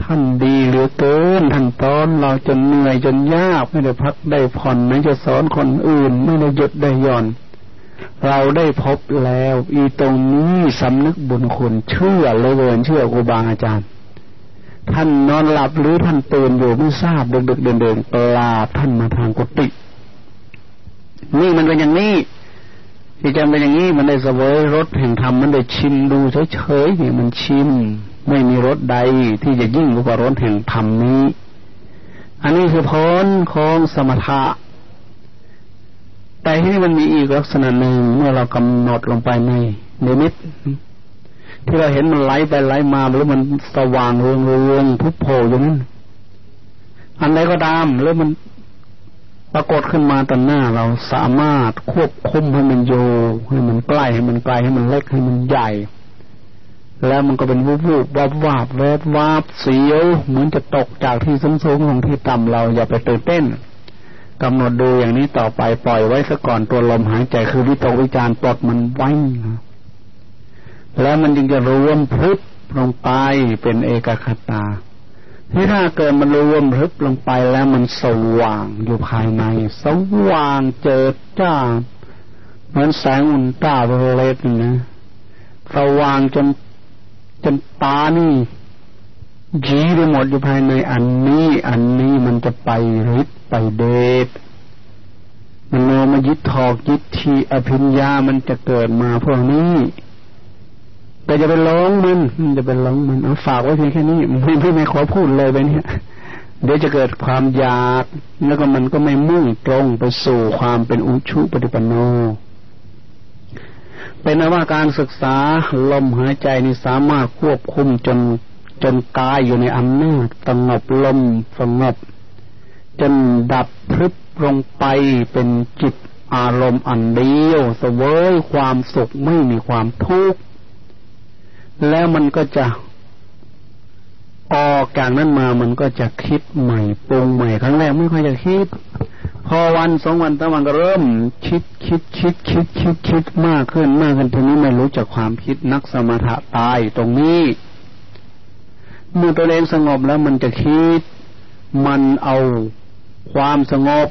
ท่านดีเหลือเกิน ท่านตอนเราจนเหนื่อยจนยากไม่ได้พักได้ผ่อนไม่จะสอนคนอื่น ไม่ได้หยุดได้หย่อน เราได้พบแล้ว อีตรงนี้สำนึกบุญคุณเชื่อเลยเวินเชื่อครูบาอาจารย์ ท่านนอนหลับหรือท่านตื่นอยู่ไม่ทราบดึกๆเดินๆปลาท่านมาทางกุฏินี่มันเป็นอย่างนี้ ที่จำเป็นอย่างนี้มันได้เสวยรสแห่งธรรมมันได้ชิมดูเฉยๆนี่มันชิม ไม่มีรสใดที่จะยิ่งกว่ารสแห่งธรรมนี้ อันนี้คือพ้นของสมถะแต่ที่นี่มันมีอีกลักษณะหนึ่งเมื่อเรากำหนดลงไปในเนมิตที่เราเห็นมันไหลไปไหลมาแล้วมันสว่างเรืองเรืองพุทโผอย่างนั้นอันใดก็ตามแล้วมัน ปรากฏขึ้นมาต่อหน้าเราสามารถควบคุมให้มันโยให้มันใกล้ให้มันไกลให้มันเล็กให้มันใหญ่ แล้วมันก็เป็นวูบวูบวาบวาบแวบวาบเสียวเหมือนจะตกจากที่สูงสูงของที่ต่ำเราอย่าไปตื่นเต้นกำหนดดูอย่างนี้ต่อไปปล่อยไว้ซะก่อนตัวลมหายใจคือวิตกวิจารปลดมันไว้แล้วมันจึงจะรวมพึบลงไปเป็นเอกคตา ที่ถ้าเกิดมันรวมรึบลงไปแล้วมันสว่างอยู่ภายใน สว่างเจิดจ้า เหมือนแสงอุ่นตาเวเลตนะสว่างจนจนตานี่ยีไปหมดอยู่ภายในอันนี้ อันนี้มันจะไปฤทธิ์ไปเดชมันโนมายึดทอกยึดทีอภิญญามันจะเกิดมาพวกนี้ แต่จะไปร้องมันจะไปร้องมันเอาฝากไว้เพียงแค่นี้ไม่พี่ไม่ขอพูดเลยไปเนี่ยเดี๋ยวจะเกิดความอยากแล้วก็มันก็ไม่มุ่งตรงไปสู่ความเป็นอุชุปฏิปันโนเป็นว่าการศึกษาลมหายใจนี่สามารถควบคุมจนจนกายอยู่ในอำนาจสงบลมสงบ จนดับพรึบลงไปเป็นจิตอารมณ์อันเดียวเสวยความสุขไม่มีความทุกข์ แล้วมันก็จะออกจากนั้นมามันก็จะคิดใหม่ปรุงใหม่ครั้งแรกไม่ค่อยจะคิด พอวันสองวันตะวันก็เริ่ม คิดคิดคิดคิดคิดคิดมากขึ้นมากขึ้นทีนี้ไม่รู้จักความคิดนักสมถะตายตรงนี้เมื่อตัวเองสงบแล้วมันจะคิด มันเอาความสงบ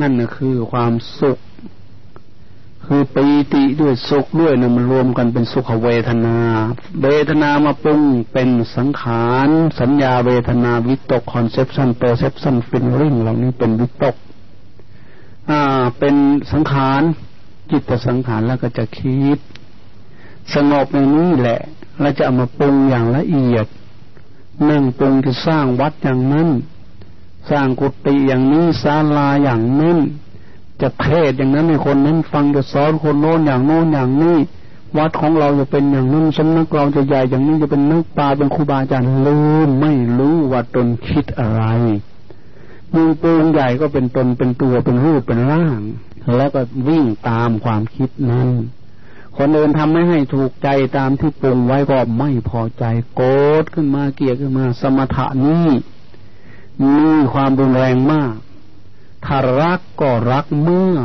นั่นคือความสุข คือปีติด้วยสุขด้วยนะมันรวมกันเป็นสุขเวทนา เวทนามาปรุงเป็นสังขาร สัญญาเวทนาวิตก conception perception feeling เหล่านี้เป็นวิตก อ่า เป็นสังขารจิตสังขารแล้วก็จะคิด สงบในนี้แหละเราจะเอามาปรุงอย่างละเอียดนั่งปรุงจะสร้างวัดอย่างนั้น สร้างกุฏิอย่างนี้ศาลาอย่างนั้น จะเทศอย่างนั้นให้คนนั้นฟังจะสอนคนโน้นอย่างโน้นอย่างนี้ วัดของเราจะเป็นอย่างนั้นสำนักเราจะใหญ่อย่างนี้จะเป็นนักปลาเป็นครูบาอาจารย์ลืมไม่รู้ว่าตนคิดอะไรมือปูนใหญ่ก็เป็นตนเป็นตัวเป็นรูปเป็นร่าง แล้วก็วิ่งตามความคิดนั้น คนเดินทำไม่ให้ถูกใจตามที่ปรุงไว้ก็ไม่พอใจโกรธขึ้นมาเกลียดขึ้นมา สมถะนี้มีความรุนแรงมาก ถ้ารักก็รักเมื่อ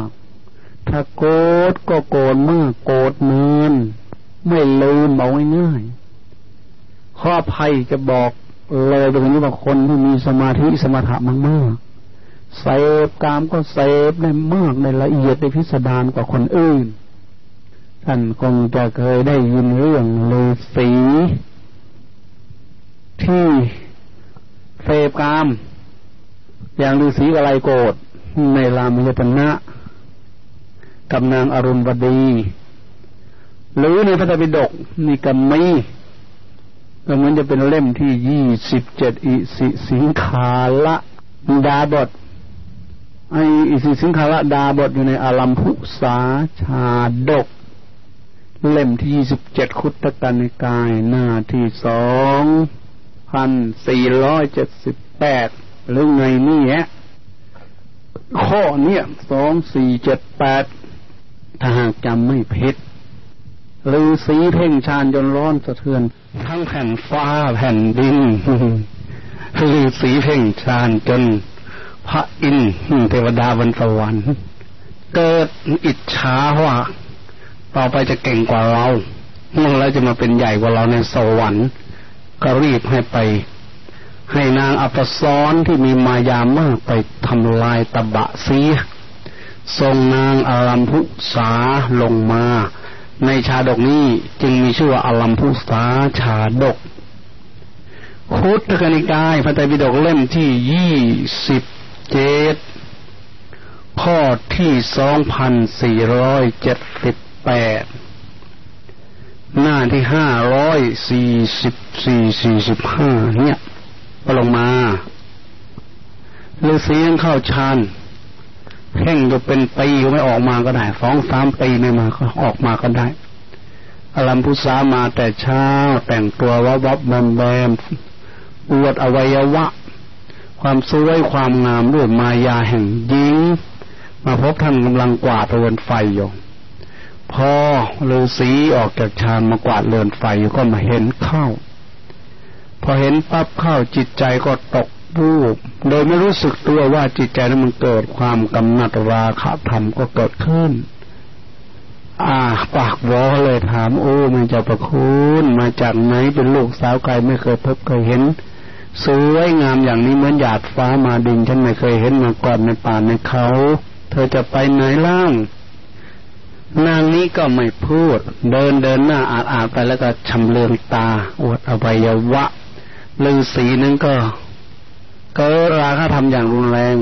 ถ้าโกรธก็โกรธเมื่อโกรธเนินไม่ลืมเอาง่ายๆข้อภัยจะบอกเลยเป็นนี้ว่าคนที่มีสมาธิสมาธิมากๆเสพกามก็เสพได้มากในละเอียดในพิสดารกว่าคนอื่น ท่านคงจะเคยได้ยินเรื่องฤาษีที่เสพกาม อย่างฤาษีกะไรโกด ในรามยปนะกำนางอรุณวดี หรือในพระไตรปิฎกมีกัมมีก็เหมือนจะเป็นเล่มที่ยี่สิบเจ็ดอิสิสิงคาละดาบทไออิสิสิงคาละดาบทอยู่ในอารัมพุสาชาดก เล่มที่ยี่สิบเจ็ดคุตกานิกายหน้าที่สองพันสี่ร้อยเจ็ดสิบแปดหรือไงนี่ฮะ ข้อเนี้ยสองสี่เจ็ดแปดถ้าหากจำไม่ผิดหรือสีเพ่งชานจนร้อนสะเทือน ทั้งแผ่นฟ้าแผ่นดินหรือสีเพ่งชานจนพระอินทร์เทวดาบนสวรรค์เกิดอิจฉาว่าต่อไปจะเก่งกว่าเราเมื่อไรจะมาเป็นใหญ่กว่าเราในสวรรค์ ก็รีบให้ไป ให้นางอัปสรที่มีมายามากไปทำลายตะบะเสียทรงนางอารัมพุสาลงมา ในชาดกนี้จึงมีชื่อว่าอารัมพุสาชาดกคุตกนิกายพระไตรปิฎกเล่มที่ยี่สิบเจ็ดข้อที่สองพันสี่ร้อยเจ็ดสิบแปดหน้าที่ห้าร้อยสี่สิบสี่สี่สิบห้าเนี่ย ก็ลงมาฤาษียังเข้าฌานเพ่งจะเป็นปีก็ไม่ออกมาก็ได้สองสามปีไม่มาก็ออกมาก็ได้อลัมพุสามาแต่เช้าแต่งตัววับวับแบมแบมอวดอวัยวะ ความสวยความงามด้วยมายาแห่งยิง มาพบท่านกำลังกวาดเรือนไฟอยู่พอฤาษีออกจากฌานมากวาดเรือนไฟอยู่ก็มาเห็นเข้า พอเห็นปั๊บเข้าจิตใจก็ตกวูบโดยไม่รู้สึกตัวว่าจิตใจนั้นมันเกิดความกำหนัดราคะธรรมก็เกิดขึ้น อ่า ปากวอเลยถามโอ้มันจะประคุณมาจากไหนเป็นลูกสาวไกลไม่เคยพบเคยเห็นสวยงามอย่างนี้เหมือนหยาดฟ้ามาดินฉันไม่เคยเห็นมาก่อนในป่าในเขา เธอจะไปไหนล่าง นางนี้ก็ไม่พูด เดินเดินหน้าอาดอาดไปแล้วก็ชำเลืองตา อวดอวัยวะ ลือสีนั้นก็ก็ราคะทำอย่างรุนแรง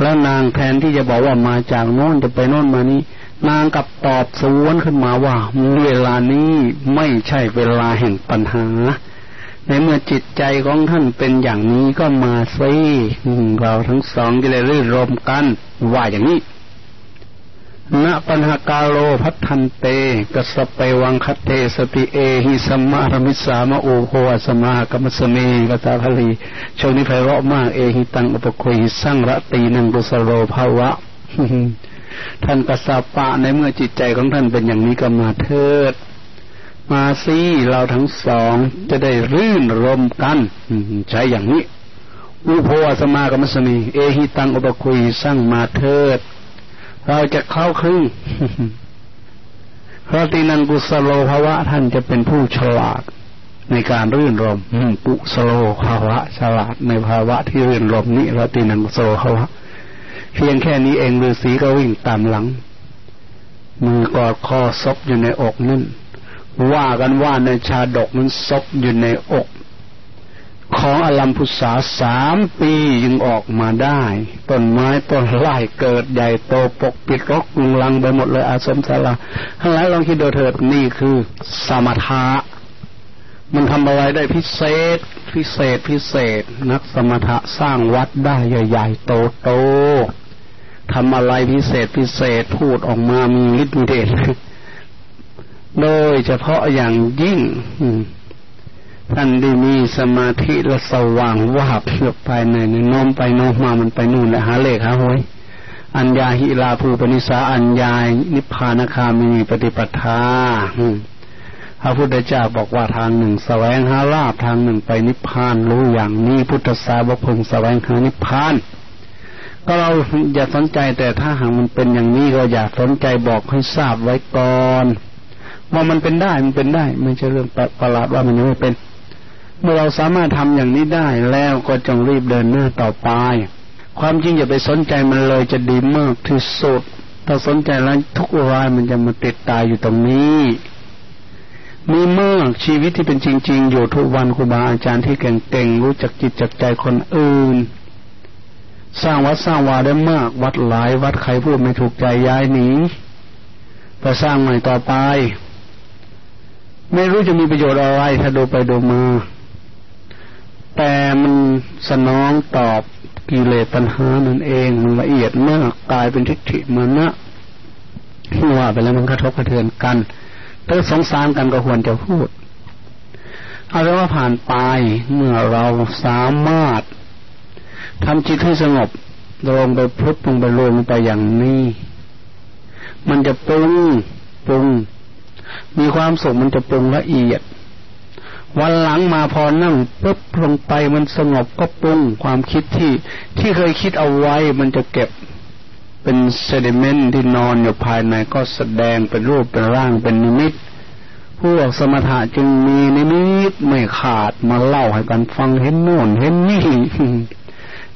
แล้วนางแทนที่จะบอกว่ามาจากโน้นจะไปโน้นมานี้ นางกลับตอบสวนขึ้นมาว่า เวลานี้ไม่ใช่เวลาแห่งปัญหา ในเมื่อจิตใจของท่านเป็นอย่างนี้ก็มาซิเราทั้งสองจะได้รื่นรมกันว่าอย่างนี้ ณปัญหากาโลพัฒนเตกสเปวังคเตสติเอหิสมารมิสามโอโหสมากรรมสเมกตาพลีช่วงนี้ไพเราะมากเอหิตังอุปคุยสร้างระตีนังกุสโลภาวะ ท่านกสาปะในเมื่อจิตใจของท่านเป็นอย่างนี้ก็มาเถิด มาสิเราทั้งสองจะได้รื่นรมกันใช้อย่างนี้อุโภสมากรรมสมีเอหิตังอุปคุยสร้างมาเถิด เราจะเข้าครึ่งพระตินันกุสโลภาวะท่านจะเป็นผู้ฉลาดในการรื่นรมปุสโลภาวะฉลาดในภาวะที่รื่นรมนี้พระตินันกุสโลภาวะเพียงแค่นี้เองฤาษีก็วิ่งตามหลัง มือกอดคอซบอยู่ในอกนั่นว่ากันว่าในชาดกมันซบอยู่ในอก ของอลัมพุษาสามปียังออกมาได้ ต้นไม้ต้นไร่เกิดใหญ่โตปกปิดรกลุงลังไปหมดเลยอาสมสาราทั้งหลายลองคิดดูเถิดนี่คือสมถะมันทำอะไรได้พิเศษ พิเศษพิเศษ นักสมถะสร้างวัดได้ใหญ่ๆโตโตทำอะไรพิเศษพิเศษพูดออกมามีฤทธิ์เดชโดยเฉพาะอย่างยิ่ง ท่านได้มีสมาธิและสว่างวาบเพื่อไปในน้อมไปน้อมมามันไปนู่นแหละหาเลขหาหวยอัญญาหิลาภูปนิสาอัญญานิพพานคามีปฏิปทาพระพุทธเจ้าบอกว่าทางหนึ่งแสวงหาลาภทางหนึ่งไปนิพพานรู้อย่างนี้พุทธสาวกพึงแสวงหานิพพาน ก็เราอย่าสนใจแต่ถ้าหากมันเป็นอย่างนี้ก็อย่าสนใจบอกให้ทราบไว้ก่อนว่ามันเป็นได้มันเป็นได้ ไม่ใช่เรื่องประหลาดว่ามันยังไม่เป็น เมื่อเราสามารถทำอย่างนี้ได้แล้วก็จงรีบเดินหน้าต่อไป ความจริงอย่าไปสนใจมันเลยจะดีมากที่สุด ถ้าสนใจแล้วทุกรายมันจะมาติดตายอยู่ตรงนี้มีมากชีวิตที่เป็นจริง ๆ อยู่ทุกวันครูบาอาจารย์ที่เก่งๆรู้จักจิตจักใจคนอื่น สร้างวัดสร้างวาได้มาก วัดหลายวัดใครพูดไม่ถูกใจย้ายหนีไปสร้างใหม่ต่อไป ไม่รู้จะมีประโยชน์อะไรถ้าดูไปดูมา แต่มันสนองตอบกิเลสตัณหานั่นเองมันละเอียดมากกลายเป็นทิฏฐิมานะที่ว่าไปแล้วมันกระทบกระเทือนกันถ้าสงสารกันก็ควรจะพูด เอาเป็นว่าผ่านไปเมื่อเราสามารถทำจิตให้สงบลงไปพุทลงไปลงไปอย่างนี้ มันจะปรุงปรุง มีความสุขมันจะปรุงละเอียด วันหลังมาพอนั่งปุ๊บลงไปมันสงบก็ปรุงความคิดที่ที่เคยคิดเอาไว้ มันจะเก็บเป็นเซดิเมนที่นอนอยู่ภายในก็แสดงเป็นรูปเป็นร่างเป็นนิมิตพวกสมถะจึงมีนิมิตไม่ขาดมาเล่าให้กันฟังเห็นโน่นเห็นนี่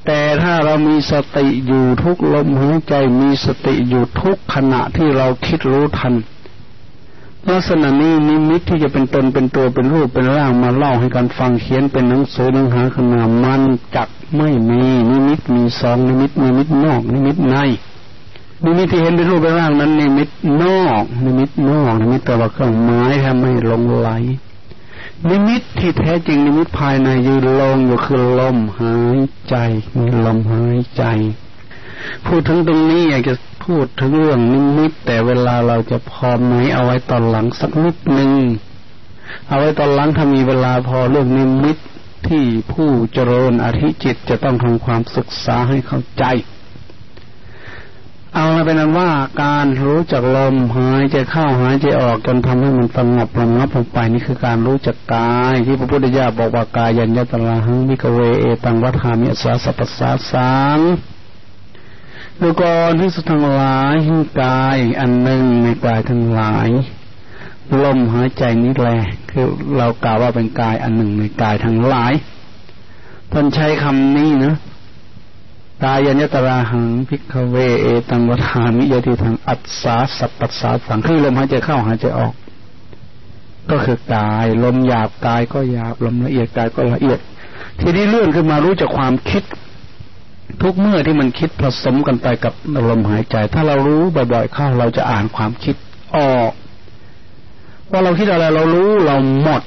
แต่ถ้าเรามีสติอยู่ทุกลมหายใจมีสติอยู่ทุกขณะที่เราคิดรู้ทัน ลักษณะนี้นิมิตที่จะเป็นตนเป็นตัวเป็นรูปเป็นร่างมาเล่าให้กันฟังเขียนเป็นหนังสือหนังหาขนาดมันจักไม่มีนิมิตมีสองนิมิตนิมิตนอก นิมิตในนิมิตที่เห็นเป็นรูปเป็นร่างนั้น นิมิตนอกนิมิตนอกนิมิตแต่ว่าเครื่องหมายทำให้หลงใหลนิมิตที่แท้จริงนิมิตภายในยืนลงอยู่คือลมหายใจมีลมหายใจ พูดถึงตรงนี้อยากจะพูดถึงเรื่องนิมิต แต่เวลาเราจะพอไหมเอาไว้ตอนหลังสักนิดหนึ่งเอาไว้ตอนหลังถ้ามีเวลาพอเรื่องนิมิตที่ผู้เจริญอธิจิตจะต้องทำความศึกษาให้เข้าใจ เอาเป็นอันว่าการรู้จักลมหายใจเข้าหายใจออกจนทำให้มันสงบระงับลงไปนี่คือการรู้จักกาย ที่พระพุทธเจ้าบอกว่ากายยัญญตลาหังวิกเวเอตังวัฏามิสาสปัสสาสัง ดูก่อนที่สุดทั้งหลายกายอันหนึ่งในกายทั้งหลายลมหายใจนี้แหละคือเรากล่าวว่าเป็นกายอันหนึ่งในกายทั้งหลายท่านใช้คำนี้นะกายัญญตราหังพิกเวเอตังวทามิยติทางอัศสาสัพปัสสาสังคือลมหายใจเข้าหายใจออก ก็คือกายลมหยาบกายก็หยาบลมละเอียดกายก็ละเอียด ทีนี้เลื่อนขึ้นมารู้จากความคิด ทุกเมื่อที่มันคิดผสมกันไปกับลมหายใจ ถ้าเรารู้บ่อยๆเข้าเราจะอ่านความคิดออกว่าเราคิดอะไรเรารู้เราหมด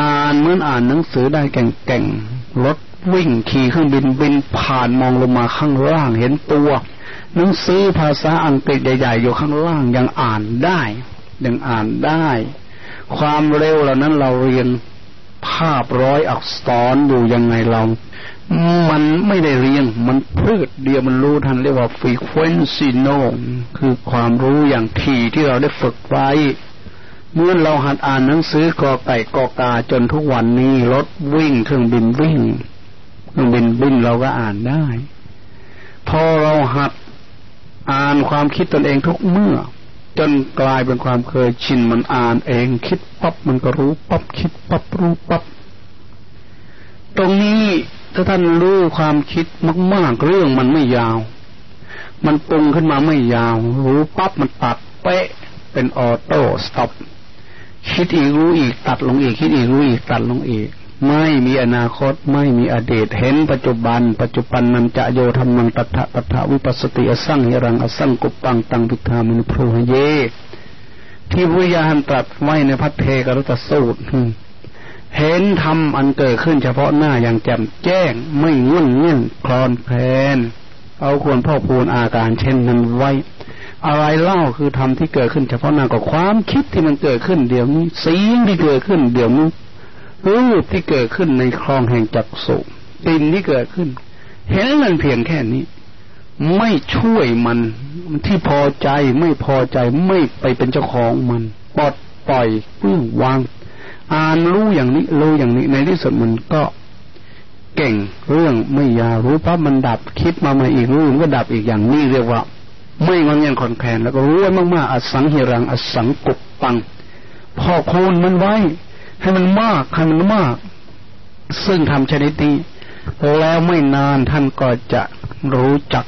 อ่านเหมือนอ่านหนังสือได้เก่งๆลดวิ่งขี่เครื่องบินบินผ่านมองลงมาข้างล่างเห็นตัวหนังสือภาษาอังกฤษใหญ่ ๆ อยู่ข้างล่างยังอ่านได้ยังอ่านได้ ความเร็วเหล่านั้นเราเรียนภาพร้อยอักษรอยู่ยังไงเรา มันไม่ได้เรียนมันพืชเดียวมันรู้ทันเรียกว่า frequency know คือความรู้อย่างถี่ที่เราได้ฝึกไว้ เมื่อเราหัดอ่านหนังสือกอไก่กอกาจนทุกวันนี้รถวิ่งเครื่องบินวิ่งเครื่องบินบินเราก็อ่านได้ พอเราหัดอ่านความคิดตนเองทุกเมื่อ จนกลายเป็นความเคยชินมันอ่านเองคิดปั๊บมันก็รู้ปั๊บคิดปั๊บรู้ปั๊บตรงนี้ ถ้าท่านรู้ความคิดมากๆเรื่องมันไม่ยาว มันปรุงขึ้นมาไม่ยาว รู้ปั๊บมันตัดเป๊ะเป็น auto stop คิดอีกรู้อีกตัดลงอีกคิดอีกรู้อีกตัดลงอีก ไม่มีอนาคตไม่มีอดีตเห็นปัจจุบัน ปัจจุปปันนัญจะโยธัมมังตัตถะตัตถะวิปัสสติอสังหิรังอสังกุปปังตังวิทธามนุพรูหเยที่พุทธญาณตรัสไว้ในพัทเทกรุตสูตร เห็นธรรมอันเกิดขึ้นเฉพาะหน้าอย่างแจ่มแจ้งไม่ง่นเงี้ยคลอนแคลนเอาควรพ่อพูนอาการเช่นนั้นไว้ อะไรเล่าคือธรรมที่เกิดขึ้นเฉพาะหน้ากับความคิดที่มันเกิดขึ้นเดี๋ยวนี้สีที่เกิดขึ้นเดี๋ยวนี้รูปที่เกิดขึ้นในคลองแห่งจักสุปินที่เกิดขึ้น เห็นมันเพียงแค่นี้ ไม่ช่วยมันที่พอใจไม่พอใจไม่ไปเป็นเจ้าของมันปลดปล่อยเพื่อวาง อ่านรู้อย่างนี้รู้อย่างนี้ในที่สุดมันก็เก่งเรื่องไม่ยารู้ปั๊บมันดับคิดมาใหม่อีกรู้มันก็ดับอีกอย่างนี้เรียกว่า ไม่งอนเงียนคอนแคลนแล้วก็รู้มากๆอสังหิรังอสังกุปปัง พอคูณมันไว้ ให้มันมากให้มันมาก ซึ่งทำชนิดนี้แล้วไม่นานท่านก็จะรู้จัก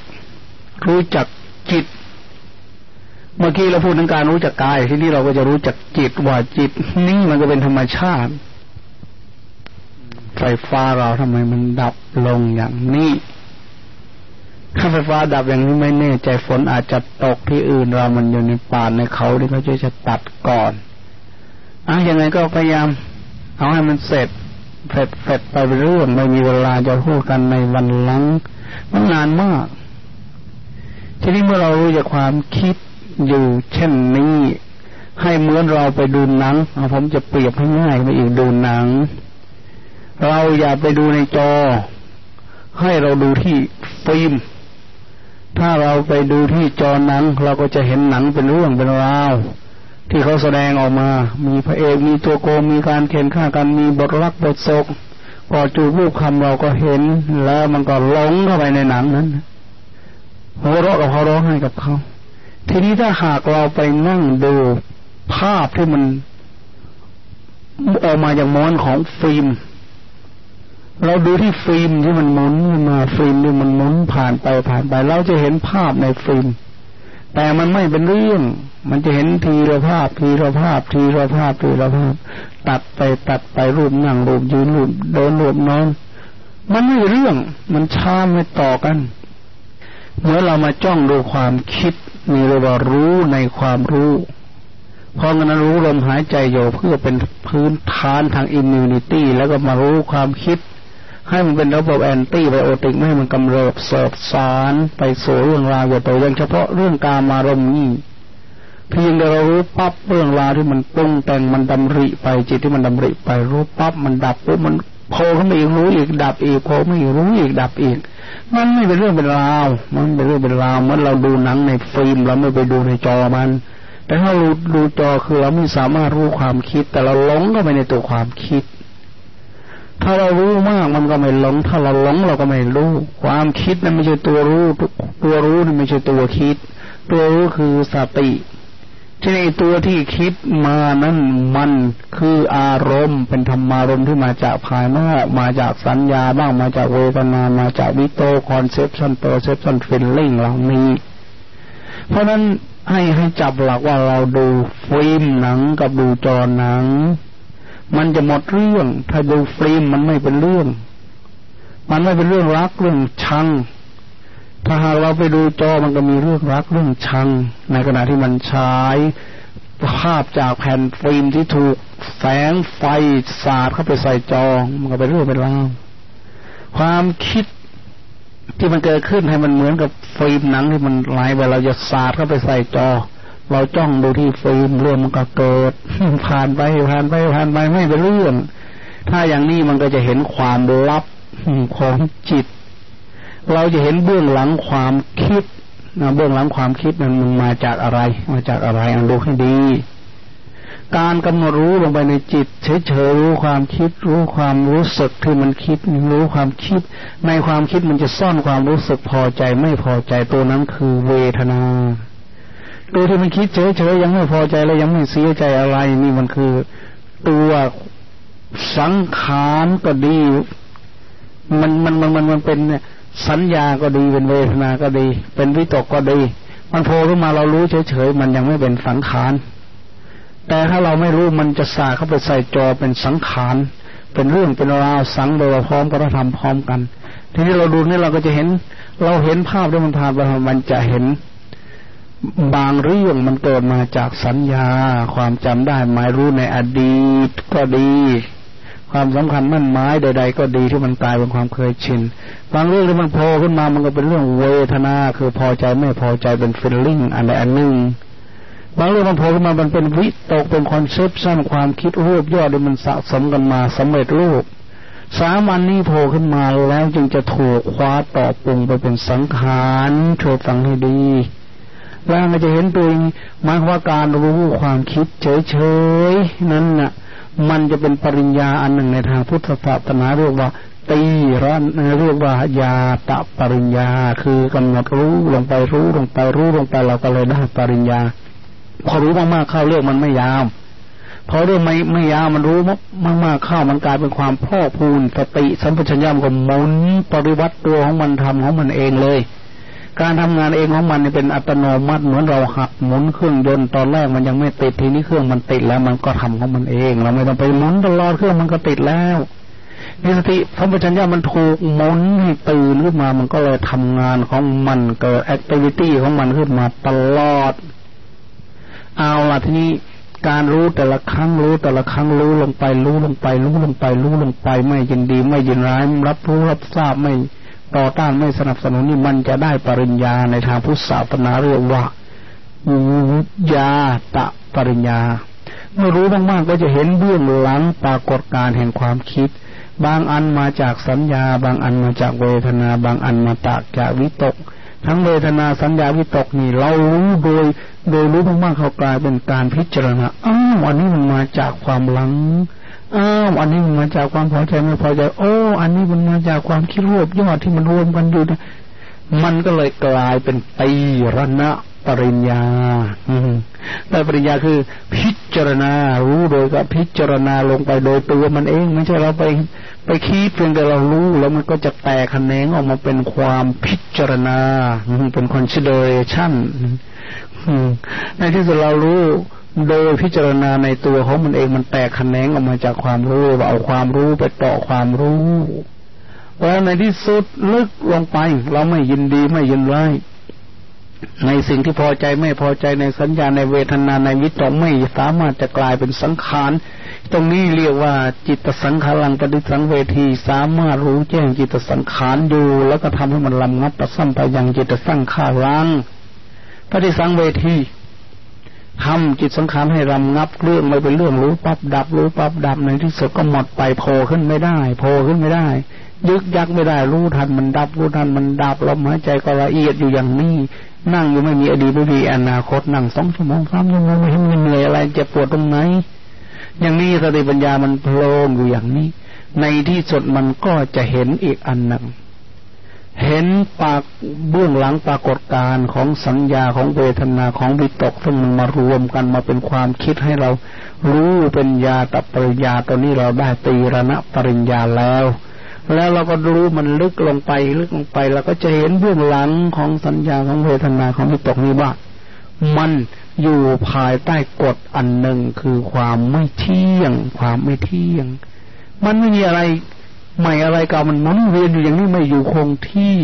รู้จักจิต เมื่อกี้เราพูดถึงการรู้จักกาย ที่นี่เราก็จะรู้จักจิตว่าจิตนี่มันก็เป็นธรรมชาติ ไฟฟ้าเราทำไมมันดับลงอย่างนี้ถ้าไฟฟ้าดับอย่างนี้ไม่แน่ใจฝนอาจจะตกที่อื่นเรามันอยู่ในป่าในเขาที่เขาจะจะตัดก่อนอะยังไงก็พยายามเอาให้มันเสร็จเสร็จเสร็จไปเรื่องไม่มีเวลาจะพูดกันในวันหลังมันนานมาก ทีนี้เมื่อเรารู้จากความคิด อยู่เช่นนี้ ให้เหมือนเราไปดูหนังผมจะเปรียบให้ง่ายไปอีกดูหนัง เราอย่าไปดูในจอ ให้เราดูที่ฟิล์มถ้าเราไปดูที่จอหนัง เราก็จะเห็นหนังเป็นเรื่องเป็นราวที่เขาแสดงออกมา มีพระเอกมีตัวโกงมีการเข่นฆ่ากันมีบทรักบทโศกกอดจูบลูบคลำเราก็เห็น แล้วมันก็หลงเข้าไปในหนังนั้นหัวเราะกับเขาร้องไห้กับเขา ทีนี้ถ้าหากเราไปนั่งดูภาพที่มันออกมาจากม้วนของฟิล์ม เราดูที่ฟิล์มที่มันหมุนมาฟิล์มที่มันหมุนผ่านไปผ่านไป เราจะเห็นภาพในฟิล์ม แต่มันไม่เป็นเรื่อง มันจะเห็นทีละภาพ ทีละภาพ ทีละภาพทีละภาพ ตัดไปตัดไปรูปนั่งรูปยืนรูปเดินรูปนอน มันไม่เรื่อง มันช้าไม่ต่อกัน เมื่อเรามาจ้องดูความคิด มีเรียกว่ารู้ในความรู้ เพราะงั้นรู้ลมหายใจอยู่เพื่อเป็นพื้นฐานทาง immunity แล้วก็มารู้ความคิด ให้มันเป็นระบบ antibiotic ไม่ให้มันกำเริบเสิบสานไปสู่เรื่องราวอย่างตัวอย่างเฉพาะเรื่องกามารมณ์นี้เพียงแต่เรารู้ปั๊บเรื่องราวที่มันปรุงแต่งมันดำริไปจิตที่มันดำริไปรู้ปั๊บมันดับปุ๊บมัน โผล่ขึ้นมาอีกรู้อีกดับอีกโผล่ไม่รู้อีกดับอีก มันไม่เป็นเรื่องเป็นราว มันเป็นเรื่องเป็นราวเมื่อเราดูหนังในฟิล์มเราไม่ไปดูในจอมัน แต่ถ้าเราดูจอคือเราไม่สามารถรู้ความคิด แต่เราหลงเข้าไปในตัวความคิด ถ้าเรารู้มากมันก็ไม่หลง ถ้าเราหลงเราก็ไม่รู้ ความคิดนั้นไม่ใช่ตัวรู้ตัวรู้นี่ไม่ใช่ตัวคิด ตัวรู้คือสติ ที่ในตัวที่คิดมานั้นมันคืออารมณ์เป็นธรรมารมณ์ที่มาจากภายนอกมาจากสัญญาบ้างมาจากเวทนามาจากวิตก conception perception feeling เหล่านี้ เพราะนั้นให้ให้จับหลักว่าเราดูฟิล์มหนังกับดูจอหนัง มันจะหมดเรื่อง ถ้าดูฟิล์มมันไม่เป็นเรื่อง มันไม่เป็นเรื่องรักเรื่องชัง ถ้าหากเราไปดูจอมันก็มีเรื่องรักเรื่องชัง ในขณะที่มันใช้ภาพจากแผ่นฟิล์มที่ถูกแสงไฟสาดเข้าไปใส่จอมันก็เป็นเรื่องเป็นราวความคิดที่มันเกิดขึ้นให้มันเหมือนกับฟิล์มหนังที่มันไหลไปเราจะสาดเข้าไปใส่จอ เราจ้องดูที่ฟิล์มเรื่องมันก็เกิด ผ่านไปผ่านไปผ่านไปไม่เป็นเรื่อง ถ้าอย่างนี้มันก็จะเห็นความลับของจิต เราจะเห็นเบื้องหลังความคิดนะเบื้องหลังความคิดนั้นมันมาจากอะไร มาจากอะไรอันรู้ให้ดี การกำหนดรู้ลงไปในจิตเฉยๆรู้ความคิด รู้ความรู้สึกที่มันคิดรู้ความคิด ในความคิดมันจะซ่อนความรู้สึกพอใจไม่พอใจตัวนั้นคือเวทนาตัวที่มันคิดเฉยๆยังไม่พอใจและยังไม่เสียใจอะไร นี่มันคือตัวสังขารก็ดี มันมันมันมันมันเป็นเนี่ย สัญญาก็ดีเป็นเวทนาก็ดี เป็นวิตกก็ดี มันโผล่ขึ้นมาเรารู้เฉยๆมันยังไม่เป็นสังขาร แต่ถ้าเราไม่รู้มันจะสาเข้าไปใส่จอเป็นสังขาร เป็นเรื่องเป็นราวสังโดยพร้อมก็ทำพร้อมกัน ทีนี้เราดูนี่เราก็จะเห็น เราเห็นภาพที่มันผ่านไปมันจะเห็นบางเรื่องมันเกิดมาจากสัญญา ความจำได้หมายรู้ในอดีตก็ดี ความสำคัญมั่นหมายใด ๆ ก็ดีที่มันกลายเป็นความเคยชินบางเรื่องที่มันโผล่ขึ้นมามันก็เป็นเรื่องเวทนาคือพอใจไม่พอใจเป็น feeling อันใดอันหนึ่งบางเรื่องมันโผล่ขึ้นมามันเป็นวิตกเป็น conception ความคิดรวบยอดที่มันสะสมกันมาสำเร็จรูปสามอันนี้โผล่ขึ้นมาแล้วจึงจะถูกคว้าต่อปรุงไปเป็นสังขารช่วยฟังให้ดีแล้วมันจะเห็นตัวเองหมายว่าการรู้ความคิดเฉยๆนั้นน่ะ มันจะเป็นปริญญาอันหนึ่งในทางพุทธศาสนาเรียกว่า ตีรันเรียกว่ายาตะปริญญา คือกำหนดรู้ลงไปรู้ลงไปรู้ลงไปเราก็เลยได้ปริญญา พอรู้มากๆเข้าเรื่องมันไม่ยาวพอเรื่องไม่ไม่ยาวมันรู้มากๆเข้ามันกลายเป็นความพ่อพูนสติสัมปชัญญะมันก็หมุนปริวัติตัวของมันทำของมันเองเลย การทำงานเองของมันเป็นอัตโนมัติเหมือนเราหักหมุนเครื่องยนต์ตอนแรกมันยังไม่ติดทีนี้เครื่องมันติดแล้ว มันก็ทำของมันเอง เราไม่ต้องไปหมุนตลอดเครื่องมันก็ติดแล้วนี่สติสัมปชัญญะมันถูกหมุนให้ตื่นขึ้นมามันก็เลยทำงานของมันเกิดแอคทิวิตี้ของมันขึ้นมาตลอด เอาล่ะทีนี้การรู้แต่ละครั้งรู้แต่ละครั้งรู้ลงไป รู้ลงไป รู้ลงไป รู้ลงไป ไม่ยินดี ไม่ยินร้าย รับรู้รับทราบไม่ ต่อต้านไม่สนับสนุนนี่มันจะได้ปริญญาในทางพุทธศาสนาเรียกว่าวุญาตะปริญญา เมื่อรู้มากๆก็จะเห็นเบื้องหลังปรากฏการแห่งความคิด บางอันมาจากสัญญา บางอันมาจากเวทนา บางอันมาจากวิตก ทั้งเวทนาสัญญาวิตกนี่เรารู้โดย โดยรู้มากๆเขากลายเป็นการพิจารณาอ้าวอันนี้มันมาจากความหลัง อ้าวอันนี้มันมาจากความพอใจไม่พอใจ โอ้ อันนี้มันมาจากความคิดรวบยอดที่มันรวมกันอยู่นะมันก็เลยกลายเป็นตีรณะปริญญาแต่ปริญญาคือ พิจารณา รู้โดยก็พิจารณาลงไปโดยตัวมันเอง ไม่ใช่เราไปไปคิดเพียงแต่เรารู้แล้วมันก็จะแตกแขนงออกมาเป็นความพิจารณาเป็น consideration ในที่สุดเรารู้ โดยพิจารณาในตัวของมันเองมันแตกแขนงออกมาจากความรู้ว่าเอาความรู้ไปต่อความรู้แล้วในที่สุดลึกลงไป เราไม่ยินดีไม่ยินร้ายในสิ่งที่พอใจไม่พอใจในสัญญาในเวทนาในวิตกไม่สามารถจะกลายเป็นสังขาร ตรงนี้เรียกว่าจิตสังขารังปฏิสังเวทีสามารถรู้แจ้งจิตสังขารอยู่ แล้วก็ทำให้มันลำงับประสัมไปยังจิตสังขารังปฏิสังเวที ทำจิตสังขารให้รำงับเรื่องไม่เป็นเรื่องรู้ปั๊บดับรู้ปั๊บดับในที่สุดก็หมดไปโผล่ขึ้นไม่ได้โผล่ขึ้นไม่ได้ ยึกยักไม่ได้รู้ทันมันดับรู้ทันมันดับลมหายใจก็ละเอียดอยู่อย่างนี้ นั่งอยู่ไม่มีอดีตไม่มีอนาคตนั่งสองชั่วโมงสามชั่วโมงไม่เห็นเหนื่อยอะไรจะปวดตรงไหน อย่างนี้สติปัญญามันโผล่อยู่อย่างนี้ ในที่สุดมันก็จะเห็นอีกอันหนึ่ง เห็นปากเบื้องหลังปรากฏการของสัญญาของเวทนาของวิตกซึ่งมันมารวมกันมาเป็นความคิดให้เรารู้เป็นญาตปริญญาตัวนี้เราได้ตีระณะปริญญาแล้ว แล้วเราก็รู้มันลึกลงไปลึกลงไปเราก็จะเห็นเบื้องหลังของสัญญาของเวทนาของวิตกนี้ว่า มันอยู่ภายใต้กฎอันหนึ่งคือความไม่เที่ยง ความไม่เที่ยง มันไม่มีอะไร ใหม่อะไรเก่ามันหมุนเวียนอยู่อย่างนี้ไม่อยู่คงที่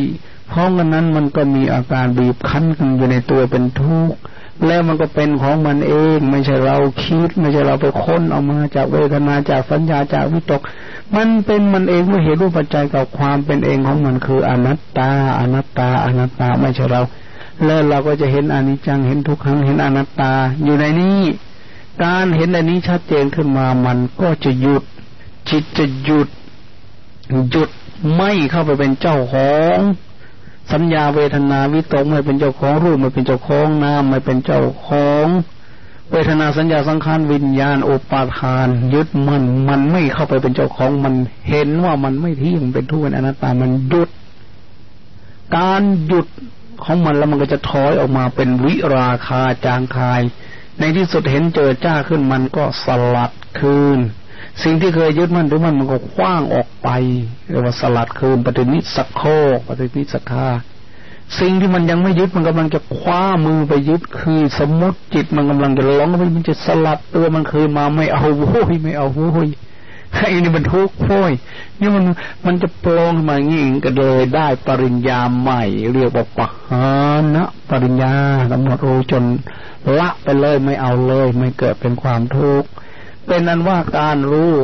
เพราะงั้นนั้นมันก็มีอาการบีบคั้นกันอยู่ในตัวเป็นทุกข์แล้วมันก็เป็นของมันเอง ไม่ใช่เราคิด ไม่ใช่เราไปค้นออกมาจากเวทนาจากสัญญาจากวิตก มันเป็นมันเองเมื่อเหตุรูปปัจจัยกับความเป็นเองของมันคืออนัตตา อนัตตา อนัตตาไม่ใช่เรา แล้วเราก็จะเห็นอนิจจังเห็นทุกขังเห็นอนัตตาอยู่ในนี้ การเห็นในนี้ชัดเจนขึ้นมามันก็จะหยุด จิตจะหยุด หยุดไม่เข้าไปเป็นเจ้าของสัญญาเวทนาวิตกไม่เป็นเจ้าของรูปไม่เป็นเจ้าของนามไม่เป็นเจ้าของ เวทนาสัญญาสังขารวิญญาณโอปาทาน ยึดมันมันไม่เข้าไปเป็นเจ้าของมันเห็นว่ามันไม่เที่ยงเป็นทุกข์เป็นอนัตตามันหยุด การหยุดของมันแล้วมันก็จะถอยออกมาเป็นวิราคาจางคาย ในที่สุดเห็นเจอจ้าขึ้นมันก็สลัดคืน สิ่งที่เคยยึดมั่นถือมันมันก็คว้างออกไปเรียกว่าสลัดคืนปฏินิสักโคปฏินิสักคาสิ่งที่มันยังไม่ยึดมันกำลังจะคว้ามือไปยึดคือสมมติจิตมันกำลังจะร้องมันจะสลัดตัวมันคืนมาไม่เอาโว้ยไม่เอาโว้ยไอ้นี่มันทุกข์โว้ยนี่มันมันจะปลงมาอย่างนี้ก็เลยได้ปริญญาใหม่ เรียกว่าปะหานะปริญญากำหนดรู้จนละไปเลยไม่เอาเลย ไม่เกิดเป็นความทุกข์ เป็นนั้นว่าการรู้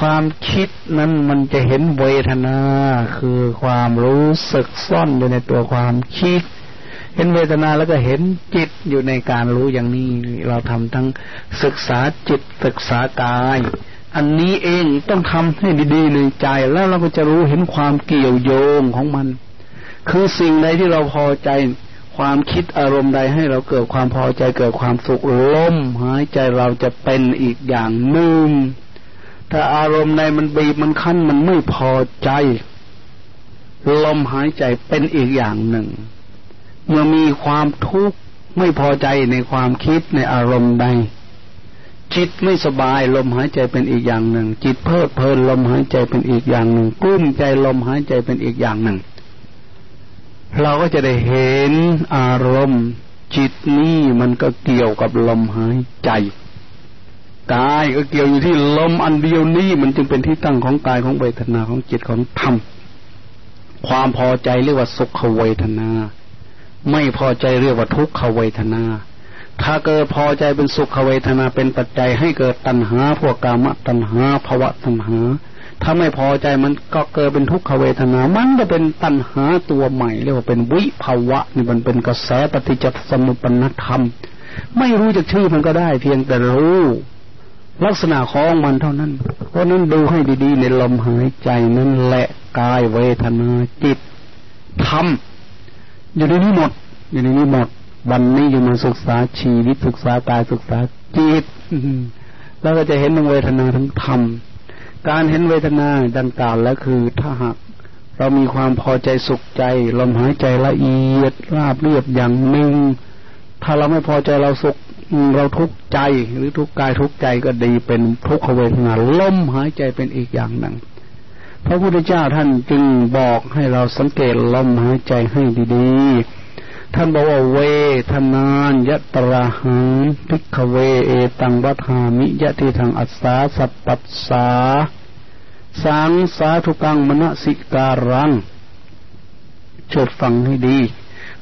ความคิดนั้นมันจะเห็นเวทนา คือความรู้สึกซ่อนอยู่ในตัวความคิด เห็นเวทนาแล้วก็เห็นจิตอยู่ในการรู้อย่างนี้ เราทำทั้งศึกษาจิตศึกษากาย อันนี้เองต้องทำให้ดีๆในใจแล้วเราก็จะรู้เห็นความเกี่ยวโยงของมัน คือสิ่งใดที่เราพอใจ ความคิดอารมณ์ใดให้เราเกิดความพอใจเกิดความสุขลมหายใจเราจะเป็นอีกอย่างหนึ่งถ้าอารมณ์ใดมันบีบมันคั้นมันไม่พอใจ ลมหายใจเป็นอีกอย่างหนึ่ง เมื่อมีความทุกข์ไม่พอใจในความคิดในอารมณ์ใด จิตไม่สบายลมหายใจเป็นอีกอย่างหนึ่ง จิตเพิดเพลินลมหายใจเป็นอีกอย่างหนึ่งกุ้มใจลมหายใจเป็นอีกอย่างหนึ่ง เราก็จะได้เห็นอารมณ์ จิตนี่มันก็เกี่ยวกับลมหายใจกายก็เกี่ยวอยู่ที่ลมอันเดียวนี้มันจึงเป็นที่ตั้งของกายของเวทนาของจิตของธรรม ความพอใจเรียกว่าสุขเวทนา ไม่พอใจเรียกว่าทุกขเวทนา ถ้าเกิดพอใจเป็นสุขเวทนาเป็นปัจจัยให้เกิดตัณหาพวกกามตัณหาภวะตัณหา ถ้าไม่พอใจมันก็เกิดเป็นทุกขเวทนา มันจะเป็นตัณหาตัวใหม่เรียกว่าเป็นวิภาวะนี่มันเป็นกระแสปฏิจจสมุปนธรรม ไม่รู้จักชื่อมันก็ได้ เพียงแต่รู้ ลักษณะของมันเท่านั้น เพราะนั้นดูให้ดีๆ ในลมหายใจนั่นแหละกายเวทนาจิตธรรมอยู่ในนี้หมด อยู่ในนี้หมด วันนี้อยู่มาศึกษาชีวิตศึกษากายศึกษาจิตแล้วก็จะเห็นทั้งเวทนาทั้งธรรม การเห็นเวทนาดังกล่าวแล้วคือถ้าหากเรามีความพอใจสุขใจลมหายใจละเอียดราบเรียบอย่างหนึ่ง ถ้าเราไม่พอใจเราสุขเราทุกข์ใจหรือทุกข์กายทุกข์ใจก็ดีเป็นทุกขเวทนาลมหายใจเป็นอีกอย่างหนึ่งพระพุทธเจ้าท่านจึงบอกให้เราสังเกตลมหายใจให้ดีๆ ท่านบอกว่าเวทนานยะตราหังพิกเวเอตังวัฏามิยะทีทางอัสสาสัพปัสสา สังสาทุกังมณสิการังเชิดฟังให้ดี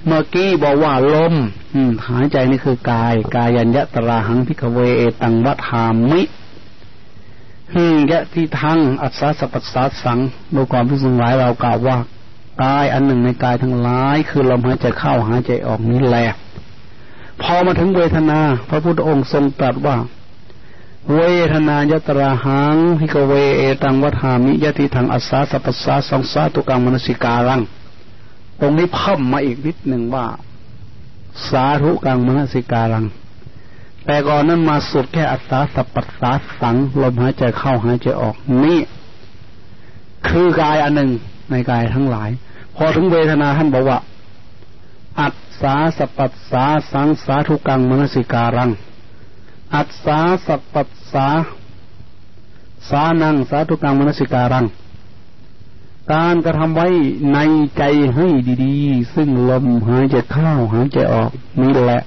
เมื่อกี้บอกว่าลมหายใจนี่คือกาย กายัญญตราหังภิกขเวเอตังวทามิฮึยะที่ทั้งอัศสปัสสาสังดูความพิสุงหลายเรากล่าวว่ากายอันหนึ่งในกายทั้งหลาย คือลมหายใจเข้าหายใจออกนี้แหละพอมาถึงเวทนา พระพุทธองค์ทรงตรัสว่า เวทนายตราหังพิกเวเอตังวัฏามิยะที่ทางอัศสปัสสาสังสาตุกังมนสิการัง ตรงนี้เพิ่มมาอีกนิดหนึ่งว่า สาธุกังมนสิการัง แต่ก่อนนั้นมาสุดแค่อัตตาสัพปัสสาสังลมหายใจเข้าหายใจออกนี่คือกายอันหนึ่งในกายทั้งหลาย พอถึงเวทนาท่านบอกว่า อัตสาสัพปัสสาสังสาธุกังมนสิการัง อัตสาสัพปัสสาสานังสาธุกังมนสิการัง การกระทำไว้ในใจให้ดีๆ ซึ่งลมหายใจเข้าหายใจออกนี่แหละ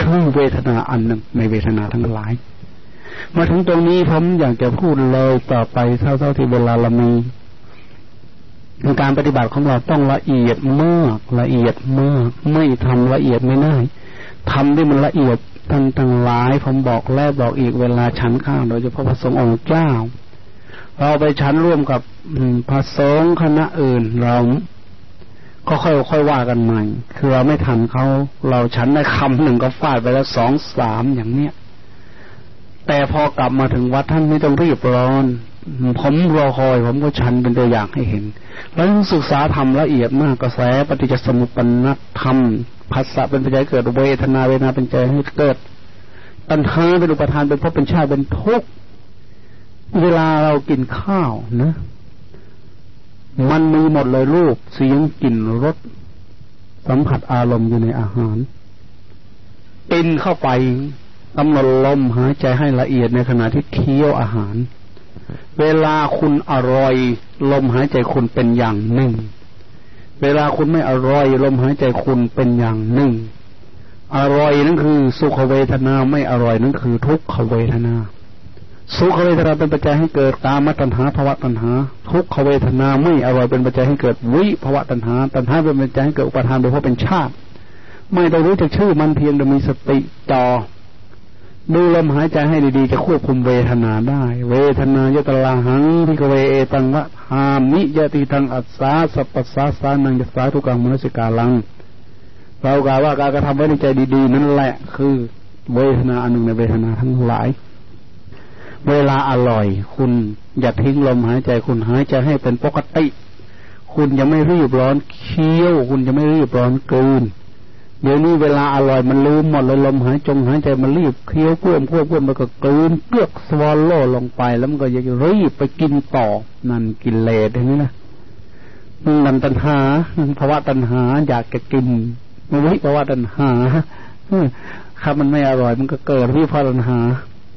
คือเวทนาอันหนึ่งในเวทนาทั้งหลาย มาถึงตรงนี้ผมอยากจะพูดเลยต่อไปเท่าๆที่เวลาเรามีการปฏิบัติของเราต้องละเอียดมากละเอียดมาก ไม่ทำละเอียดไม่ได้ทำที่มันละเอียด ทั้งทั้งหลายผมบอกแล้วบอกอีกเวลาฉันข้าวโดยเฉพาะพระสงฆ์องค์เจ้า เราไปชั้นร่วมกับพระสงฆ์คณะอื่นเราก็ค่อยค่อยว่ากันใหม่ คือเราไม่ทันเขาเราชั้นในคำหนึ่งก็ฟาดไปแล้วสองสามอย่างเนี้ย แต่พอกลับมาถึงวัดท่านไม่ต้องรีบร้อน ผมรอคอย ผมก็ชันเป็นตัวอย่างให้เห็น แล้วศึกษาธรรมละเอียดมากกระแสปฏิจจสมุปนธรรม ภาษาเป็นปัจจัยเกิดเวทนาเวทนาเป็นใจให้เกิด ตัณหาเป็นอุปทานเป็นภพเป็นชาติเป็นทุกข์เวลาเรากินข้าวนะ มันมีหมดเลยรูปเสียงกลิ่นรสสัมผัสอารมณ์อยู่ในอาหารกินเข้าไปกำหนดลมหายใจให้ละเอียดในขณะที่เคี้ยวอาหาร เวลาคุณอร่อย ลมหายใจคุณเป็นอย่างหนึ่ง เวลาคุณไม่อร่อยลมหายใจคุณเป็นอย่างหนึ่ง อร่อยนั่นคือ สุขเวทนาไม่อร่อยนั่นคือทุกขเวทนา สุขเวทนาเป็นปัจจัยให้เกิดกามตัณหาภวะตัณหา ทุกขเวทนาไม่อร่อยเป็นปัจจัยให้เกิดวิภวะตัณหาตัณหาเป็นปัจจัยให้เกิดอุปทานโดยเพราะเป็นชาติ ไม่ต้องรู้จักชื่อมันเพียงแต่มีสติจอ ดูลมหายใจให้ดีๆ จะควบคุมเวทนาได้ เวทนายตลาหังพิกเวเอตังวะหามิยติทังอัสสาสัพพสาสานังยัสสาทุกังมนุสิกาลัง เรากล่าวว่าการกระทำไว้ในใจดี ๆ นั่นแหละ คือเวทนาอันหนึ่งในเวทนาทั้งหลาย เวลาอร่อย คุณอย่าทิ้งลมหายใจคุณหายใจให้เป็นปกติ คุณจะไม่รีบร้อนเคี้ยว คุณจะไม่รีบร้อนเกิน เดี๋ยวนี้เวลาอร่อยมันลืมหมดเลยลมหายจงหายใจมันรีบเคี้ยวเพื่อมควบควบมันก็กลืนเกลือกสวอลโล่ลงไป แล้วมันก็ยังรีบไปกินต่อนั่นกินเลสอย่างนี้นะนันตัณหาภาวะตัณหา อยากจะกินมันไม่ภาวะตัณหาถ้ามันไม่อร่อยมันก็เกิดวิภาวะตัณหา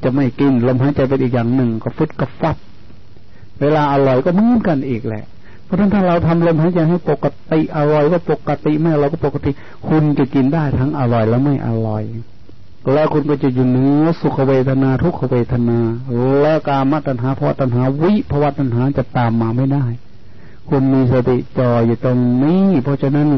จะไม่กินลมหายใจเป็นอีกอย่างหนึ่งก็ฟึดก็ฟับเวลาอร่อยก็เหมือนกันอีกแหละ เพราะฉะนั้นถ้าเราทำลมหายใจให้ปกติอร่อยก็ปกติไม่อร่อยก็ปกติ คุณจะกินได้ทั้งอร่อยและไม่อร่อย แล้วคุณก็จะอยู่เนื้อสุขเวทนาทุกขเวทนา แล้วกามตัณหาภวตัณหาวิภวตัณหาจะตามมาไม่ได้ คุณมีสติจออยู่ตรงนี้ เพราะฉะนั้น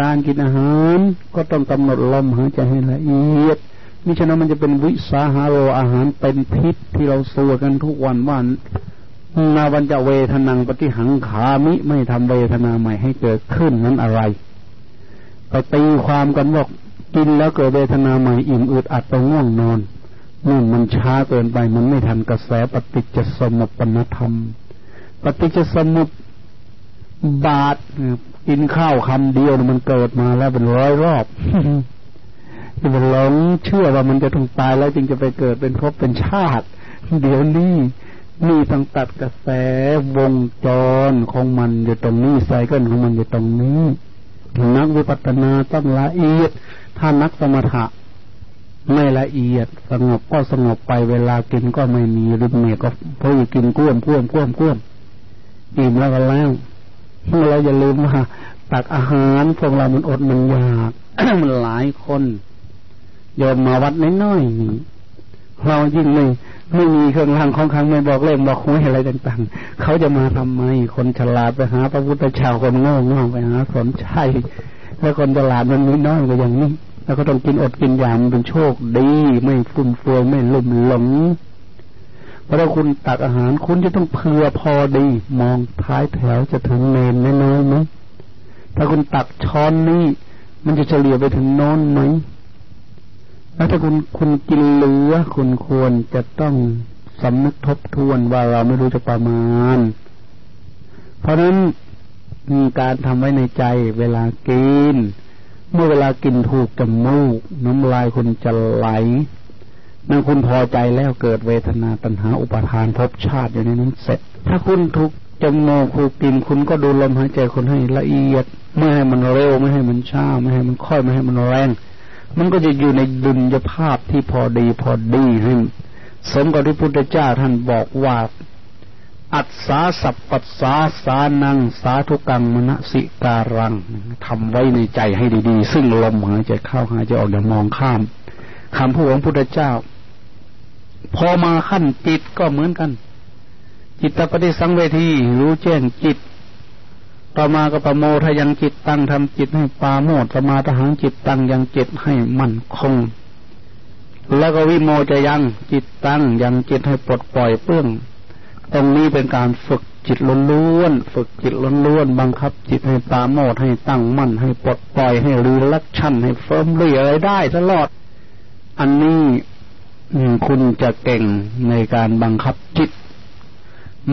การกินอาหารก็ต้องกำหนดลมหายใจให้ละเอียดมิฉะนั้นมันจะเป็นวิสาหาโรอาหารเป็นพิษที่เราสัวกันทุกวันวัน นาวันจะเวทนังปฏิหังขามิไม่ทำเวทนาใหม่ให้เกิดขึ้นนั้นอะไรไปตีความกันบอกกินแล้วเกิดเวทนาใหม่อิ่มอึดอัดตรงง่วงนอนนู่นมันช้าเกินไปมันไม่ทันกระแสปฏิจจสมุปปนธรรม ปฏิจจสมุปบาทกินข้าวคำเดียวมันเกิดมาแล้วเป็นร้อยรอบที่มันหลงเชื่อว่ามันจะต้องตายแล้วจึงจะไปเกิดเป็นภพเป็นชาติ เดี๋ยวนี้ นี่ต้องตัดกระแสวงจรของมันอยู่ตรงนี้ไซเคิลของมันอยู่ตรงนี้นักวิปัสสนาต้องละเอียด ถ้านักสมถะไม่ละเอียด สงบก็สงบไปเวลากินก็ไม่มีริมเมก็เพราะกินก้วมก้วมก้วมก้วมอิ่มแล้วก็แล้วเมื่อเราอย่าลืมว่าตักอาหารพวกเรามันอดมันอยากมันหลายคนโยมมาวัดน้อยๆนี่ เรายิ่งไม่ไม่มีเครื่องรางของขังไม่บอกเล่มบอกหวยอะไรต่างๆ เขาจะมาทำไมคนฉลาดไปหา พระพุทธเจ้าคนโง่โง่ไปหาสนใช่แล้วคนฉลาดมันมีน้อยก็อย่างนี้ แล้วก็ต้องกินอดกินยามเป็นโชคดี ไม่ฟุ่มเฟือยไม่ลุ่มหลงเพราะคุณตักอาหารคุณจะต้องเผื่อพอดี มองท้ายแถวจะถึงเนนน้อยไหมถ้าคุณตักช้อนนี้มันจะเฉลี่ยไปถึงโน้นไหม แล้วถ้าคุณคุณกินเหลือคุณควรจะต้องสำนึกทบทวนว่าเราไม่รู้จะประมาณ เพราะนั้นมีการทำไว้ในใจเวลากิน เมื่อเวลากินถูกจมูก น้ำลายคุณจะไหลนั่นคุณพอใจแล้วเกิดเวทนาตัณหาอุปทานภพชาติอยู่ในนั้นเสร็จ ถ้าคุณถูกจมูกถูกกินคุณก็ดูลมหายใจคุณให้ละเอียด ไม่ให้มันเร็วไม่ให้มันช้าไม่ให้มันค่อยไม่ให้มันแรง มันก็จะอยู่ในดุลยภาพที่พอดีพอดีให้สมกับที่พุทธเจ้าท่านบอกว่า อัศสาสัพปัสสาสานังสาธุกังมณสิการังทำไว้ในใจให้ดีๆ ซึ่งลมหายใจเข้าหายใจออกอย่ามองข้ามคำพูดของพุทธเจ้า พอมาขั้นจิตก็เหมือนกัน จิตตปฏิสังเวทีรู้แจ้งจิต ต่อมาก็ประโมทยังจิตตั้งทำจิตให้ปาโมดสมาทหังจิตตั้งยังจิตให้มั่นคง แล้วก็วิโมจะยังจิตตั้งยังจิตให้ปลดปล่อยเปื้อง ตรงนี้เป็นการฝึกจิตล้วนๆฝึกจิตล้วนๆบังคับ จิตให้ปราโมทย์ให้ตั้งมั่นให้ปลดปล่อยให้ relaxation ให้ firmly อะไรได้ตลอด อันนี้คุณจะเก่งในการบังคับจิต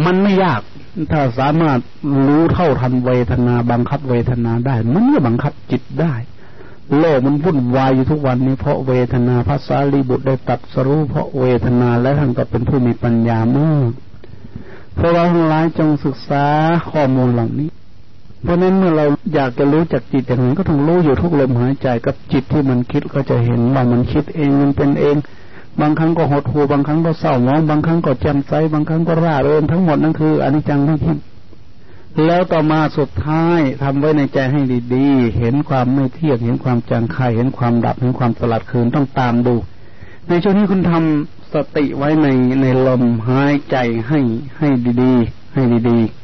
มันไม่ยาก ถ้าสามารถรู้เท่าทันเวทนาบังคับเวทนาได้ มันก็บังคับจิตได้ โลกมันวุ่นวายอยู่ทุกวันนี้เพราะเวทนาพระสารีบุตรได้ตรัสรู้เพราะเวทนาและท่านก็เป็นผู้มีปัญญามากเพราะเราทั้งหลายจงศึกษาข้อมูลเหล่านี้ เพราะนั้นเมื่อเราอยากจะรู้จักจิตอย่างนี้ก็ต้องรู้อยู่ทุกลมหายใจกับจิตที่มันคิดก็จะเห็นว่ามันคิดเองมันเป็นเอง บางครั้งก็หดหูบางครั้งก็เศร้าหมอง บางครั้งก็แจ่มใส บางครั้งก็ร่าเริงทั้งหมดนั่นคืออนิจจังไม่ทิ้งแล้วต่อมาสุดท้ายทำไว้ในใจให้ดีๆ เห็นความไม่เที่ยง เห็นความจางคายเห็นความดับ เห็นความสลัดคืนต้องตามดู ในช่วงนี้คุณทำสติไว้ในในลมหายใจให้ให้ดีๆ ให้ดีๆ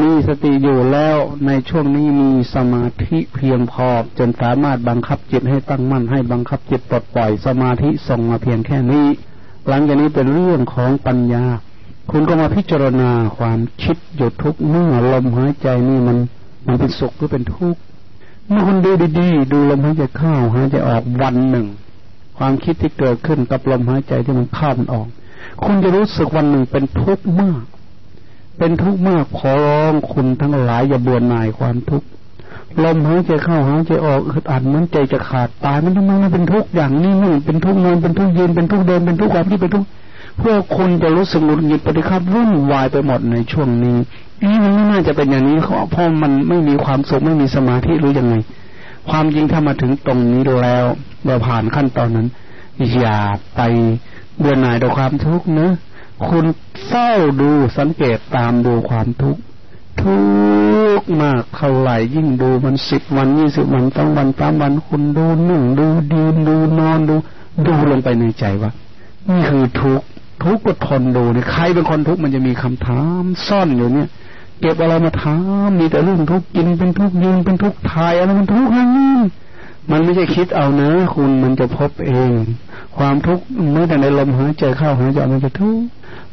มีสติอยู่แล้วในช่วงนี้มีสมาธิเพียงพอจนสามารถบังคับจิตให้ตั้งมั่นให้บังคับจิตปลดปล่อยสมาธิส่งมาเพียงแค่นี้ หลังจากนี้เป็นเรื่องของปัญญา คุณก็มาพิจารณาความคิดหยุดทุกเมื่อลมหายใจนี่มัน มันเป็นสุขหรือเป็นทุกข์เมื่อคุณดูดีๆดูลมหายใจเข้าหายใจออกวันหนึ่ง ความคิดที่เกิดขึ้นกับลมหายใจที่มันเข้ามันออก คุณจะรู้สึกวันหนึ่งเป็นทุกข์มาก เป็นทุกข์มากขอร้องคุณทั้งหลายอย่าเบื่อหน่ายความทุกข์ลมหายใจเข้าหายใจออกอึดอัดเหมือนใจจะขาดตายมันทำไมมันเป็นทุกข์อย่างนี้นี่เป็นทุกข์นอนเป็นทุกข์ยืนเป็นทุกข์เดินเป็นทุกข์ความที่เป็นทุกข์เพวกคนจะรู้สึกหงุดหงิดปฏิฆาวุ่นวายไปหมดในช่วงนี้นี่มันไม่น่าจะเป็นอย่างนี้เพราะมันไม่มีความสุขไม่มีสมาธิหรือยังไง ความจริงถ้ามาถึงตรงนี้แล้วเราผ่านขั้นตอนนั้นอย่าไปเบื่อหน่ายต่อความทุกข์นะ คุณเฝ้าดูสังเกตตามดูความทุกข์ทุกข์มากเท่าไหร่ยิ่งดูมันสิบวันยี่สิบวันต้องวันสามวันคุณดูนึ่งดูดีนดูนอนดูดูลงไปในใจว่านี่คือทุกข์ทุกข์ก็ทนดูเนี่ยใครเป็นคนทุกข์มันจะมีคำถามซ่อนอยู่เนี่ยเก็บอะไรมาถามมีแต่เรื่องทุกข์กินเป็นทุกข์ยืนเป็นทุกข์ทายอะไรมันทุกข์ทั้งนี้มันไม่ใช่คิดเอานะคุณมันจะพบเอง ความทุกข์เมื่อแต่ในลมหายใจเข้าหายใจมันจะทุกข์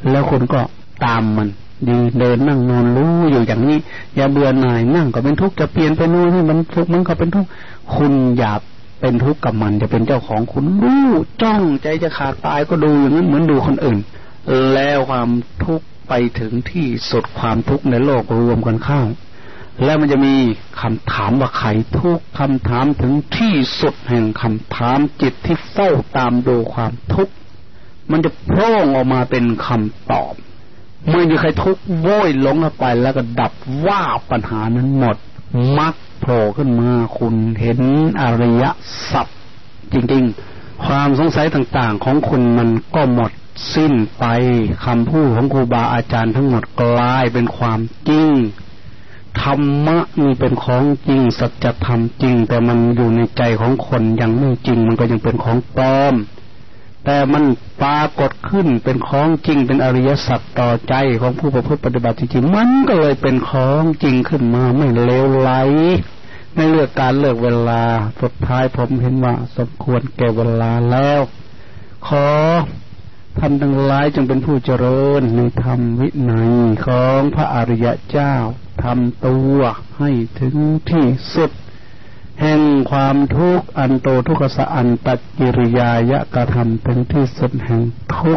แล้วคุณก็ตามมันยืนเดินนั่งนอนรู้อยู่อย่างนี้ อย่าเบื่อหน่ายนั่งก็เป็นทุกข์จะเปลี่ยนไปโน่นให้มันทุกข์มันก็เป็นทุกข์คุณอย่าเป็นทุกข์กับมันจะเป็นเจ้าของคุณรู้จ้องใจจะขาดตายก็ดูอย่างนั้นเหมือนดูคนอื่น แล้วความทุกข์ไปถึงที่สุดความทุกข์ในโลกรวมกันเข้าแล้วมันจะมีคำถามว่าใครทุกคำถามถึงที่สุดแห่งคำถามจิตที่เฝ้าตามดูความทุกข์ มันจะโพร่งออกมาเป็นคำตอบ เมื่อมีใครทุกข์โวยหลงเข้าไป แล้วก็ดับว่าปัญหานั้นหมดมักโผล่ขึ้นมาคุณเห็นอริยสัพจริงๆ ความสงสัยต่างๆ ของคุณมันก็หมดสิ้นไปคำพูดของครูบาอาจารย์ทั้งหมดกลายเป็นความจริงธรรมะนี่เป็นของจริงสัจธรรมจริง แต่มันอยู่ในใจของคนยังไม่จริง มันก็ยังเป็นของปลอม แต่มันปรากฏขึ้นเป็นของจริงเป็นอริยสัจต่อใจของผู้ประพฤติปฏิบัติจริงๆมันก็เลยเป็นของจริงขึ้นมาไม่เลวไหลไม่เลือกการเลือกเวลาสุดท้ายผมเห็นว่า สมควรแก่เวลาแล้ว ขอท่านทั้งหลายจงเป็นผู้เจริญในธรรมวินัยของพระอริยเจ้าทำตัวให้ถึงที่สุด แห่งความทุกข์อันโตทุกขสะอันตัจกิริยายะกระทำเป็นที่สุดแห่งทุก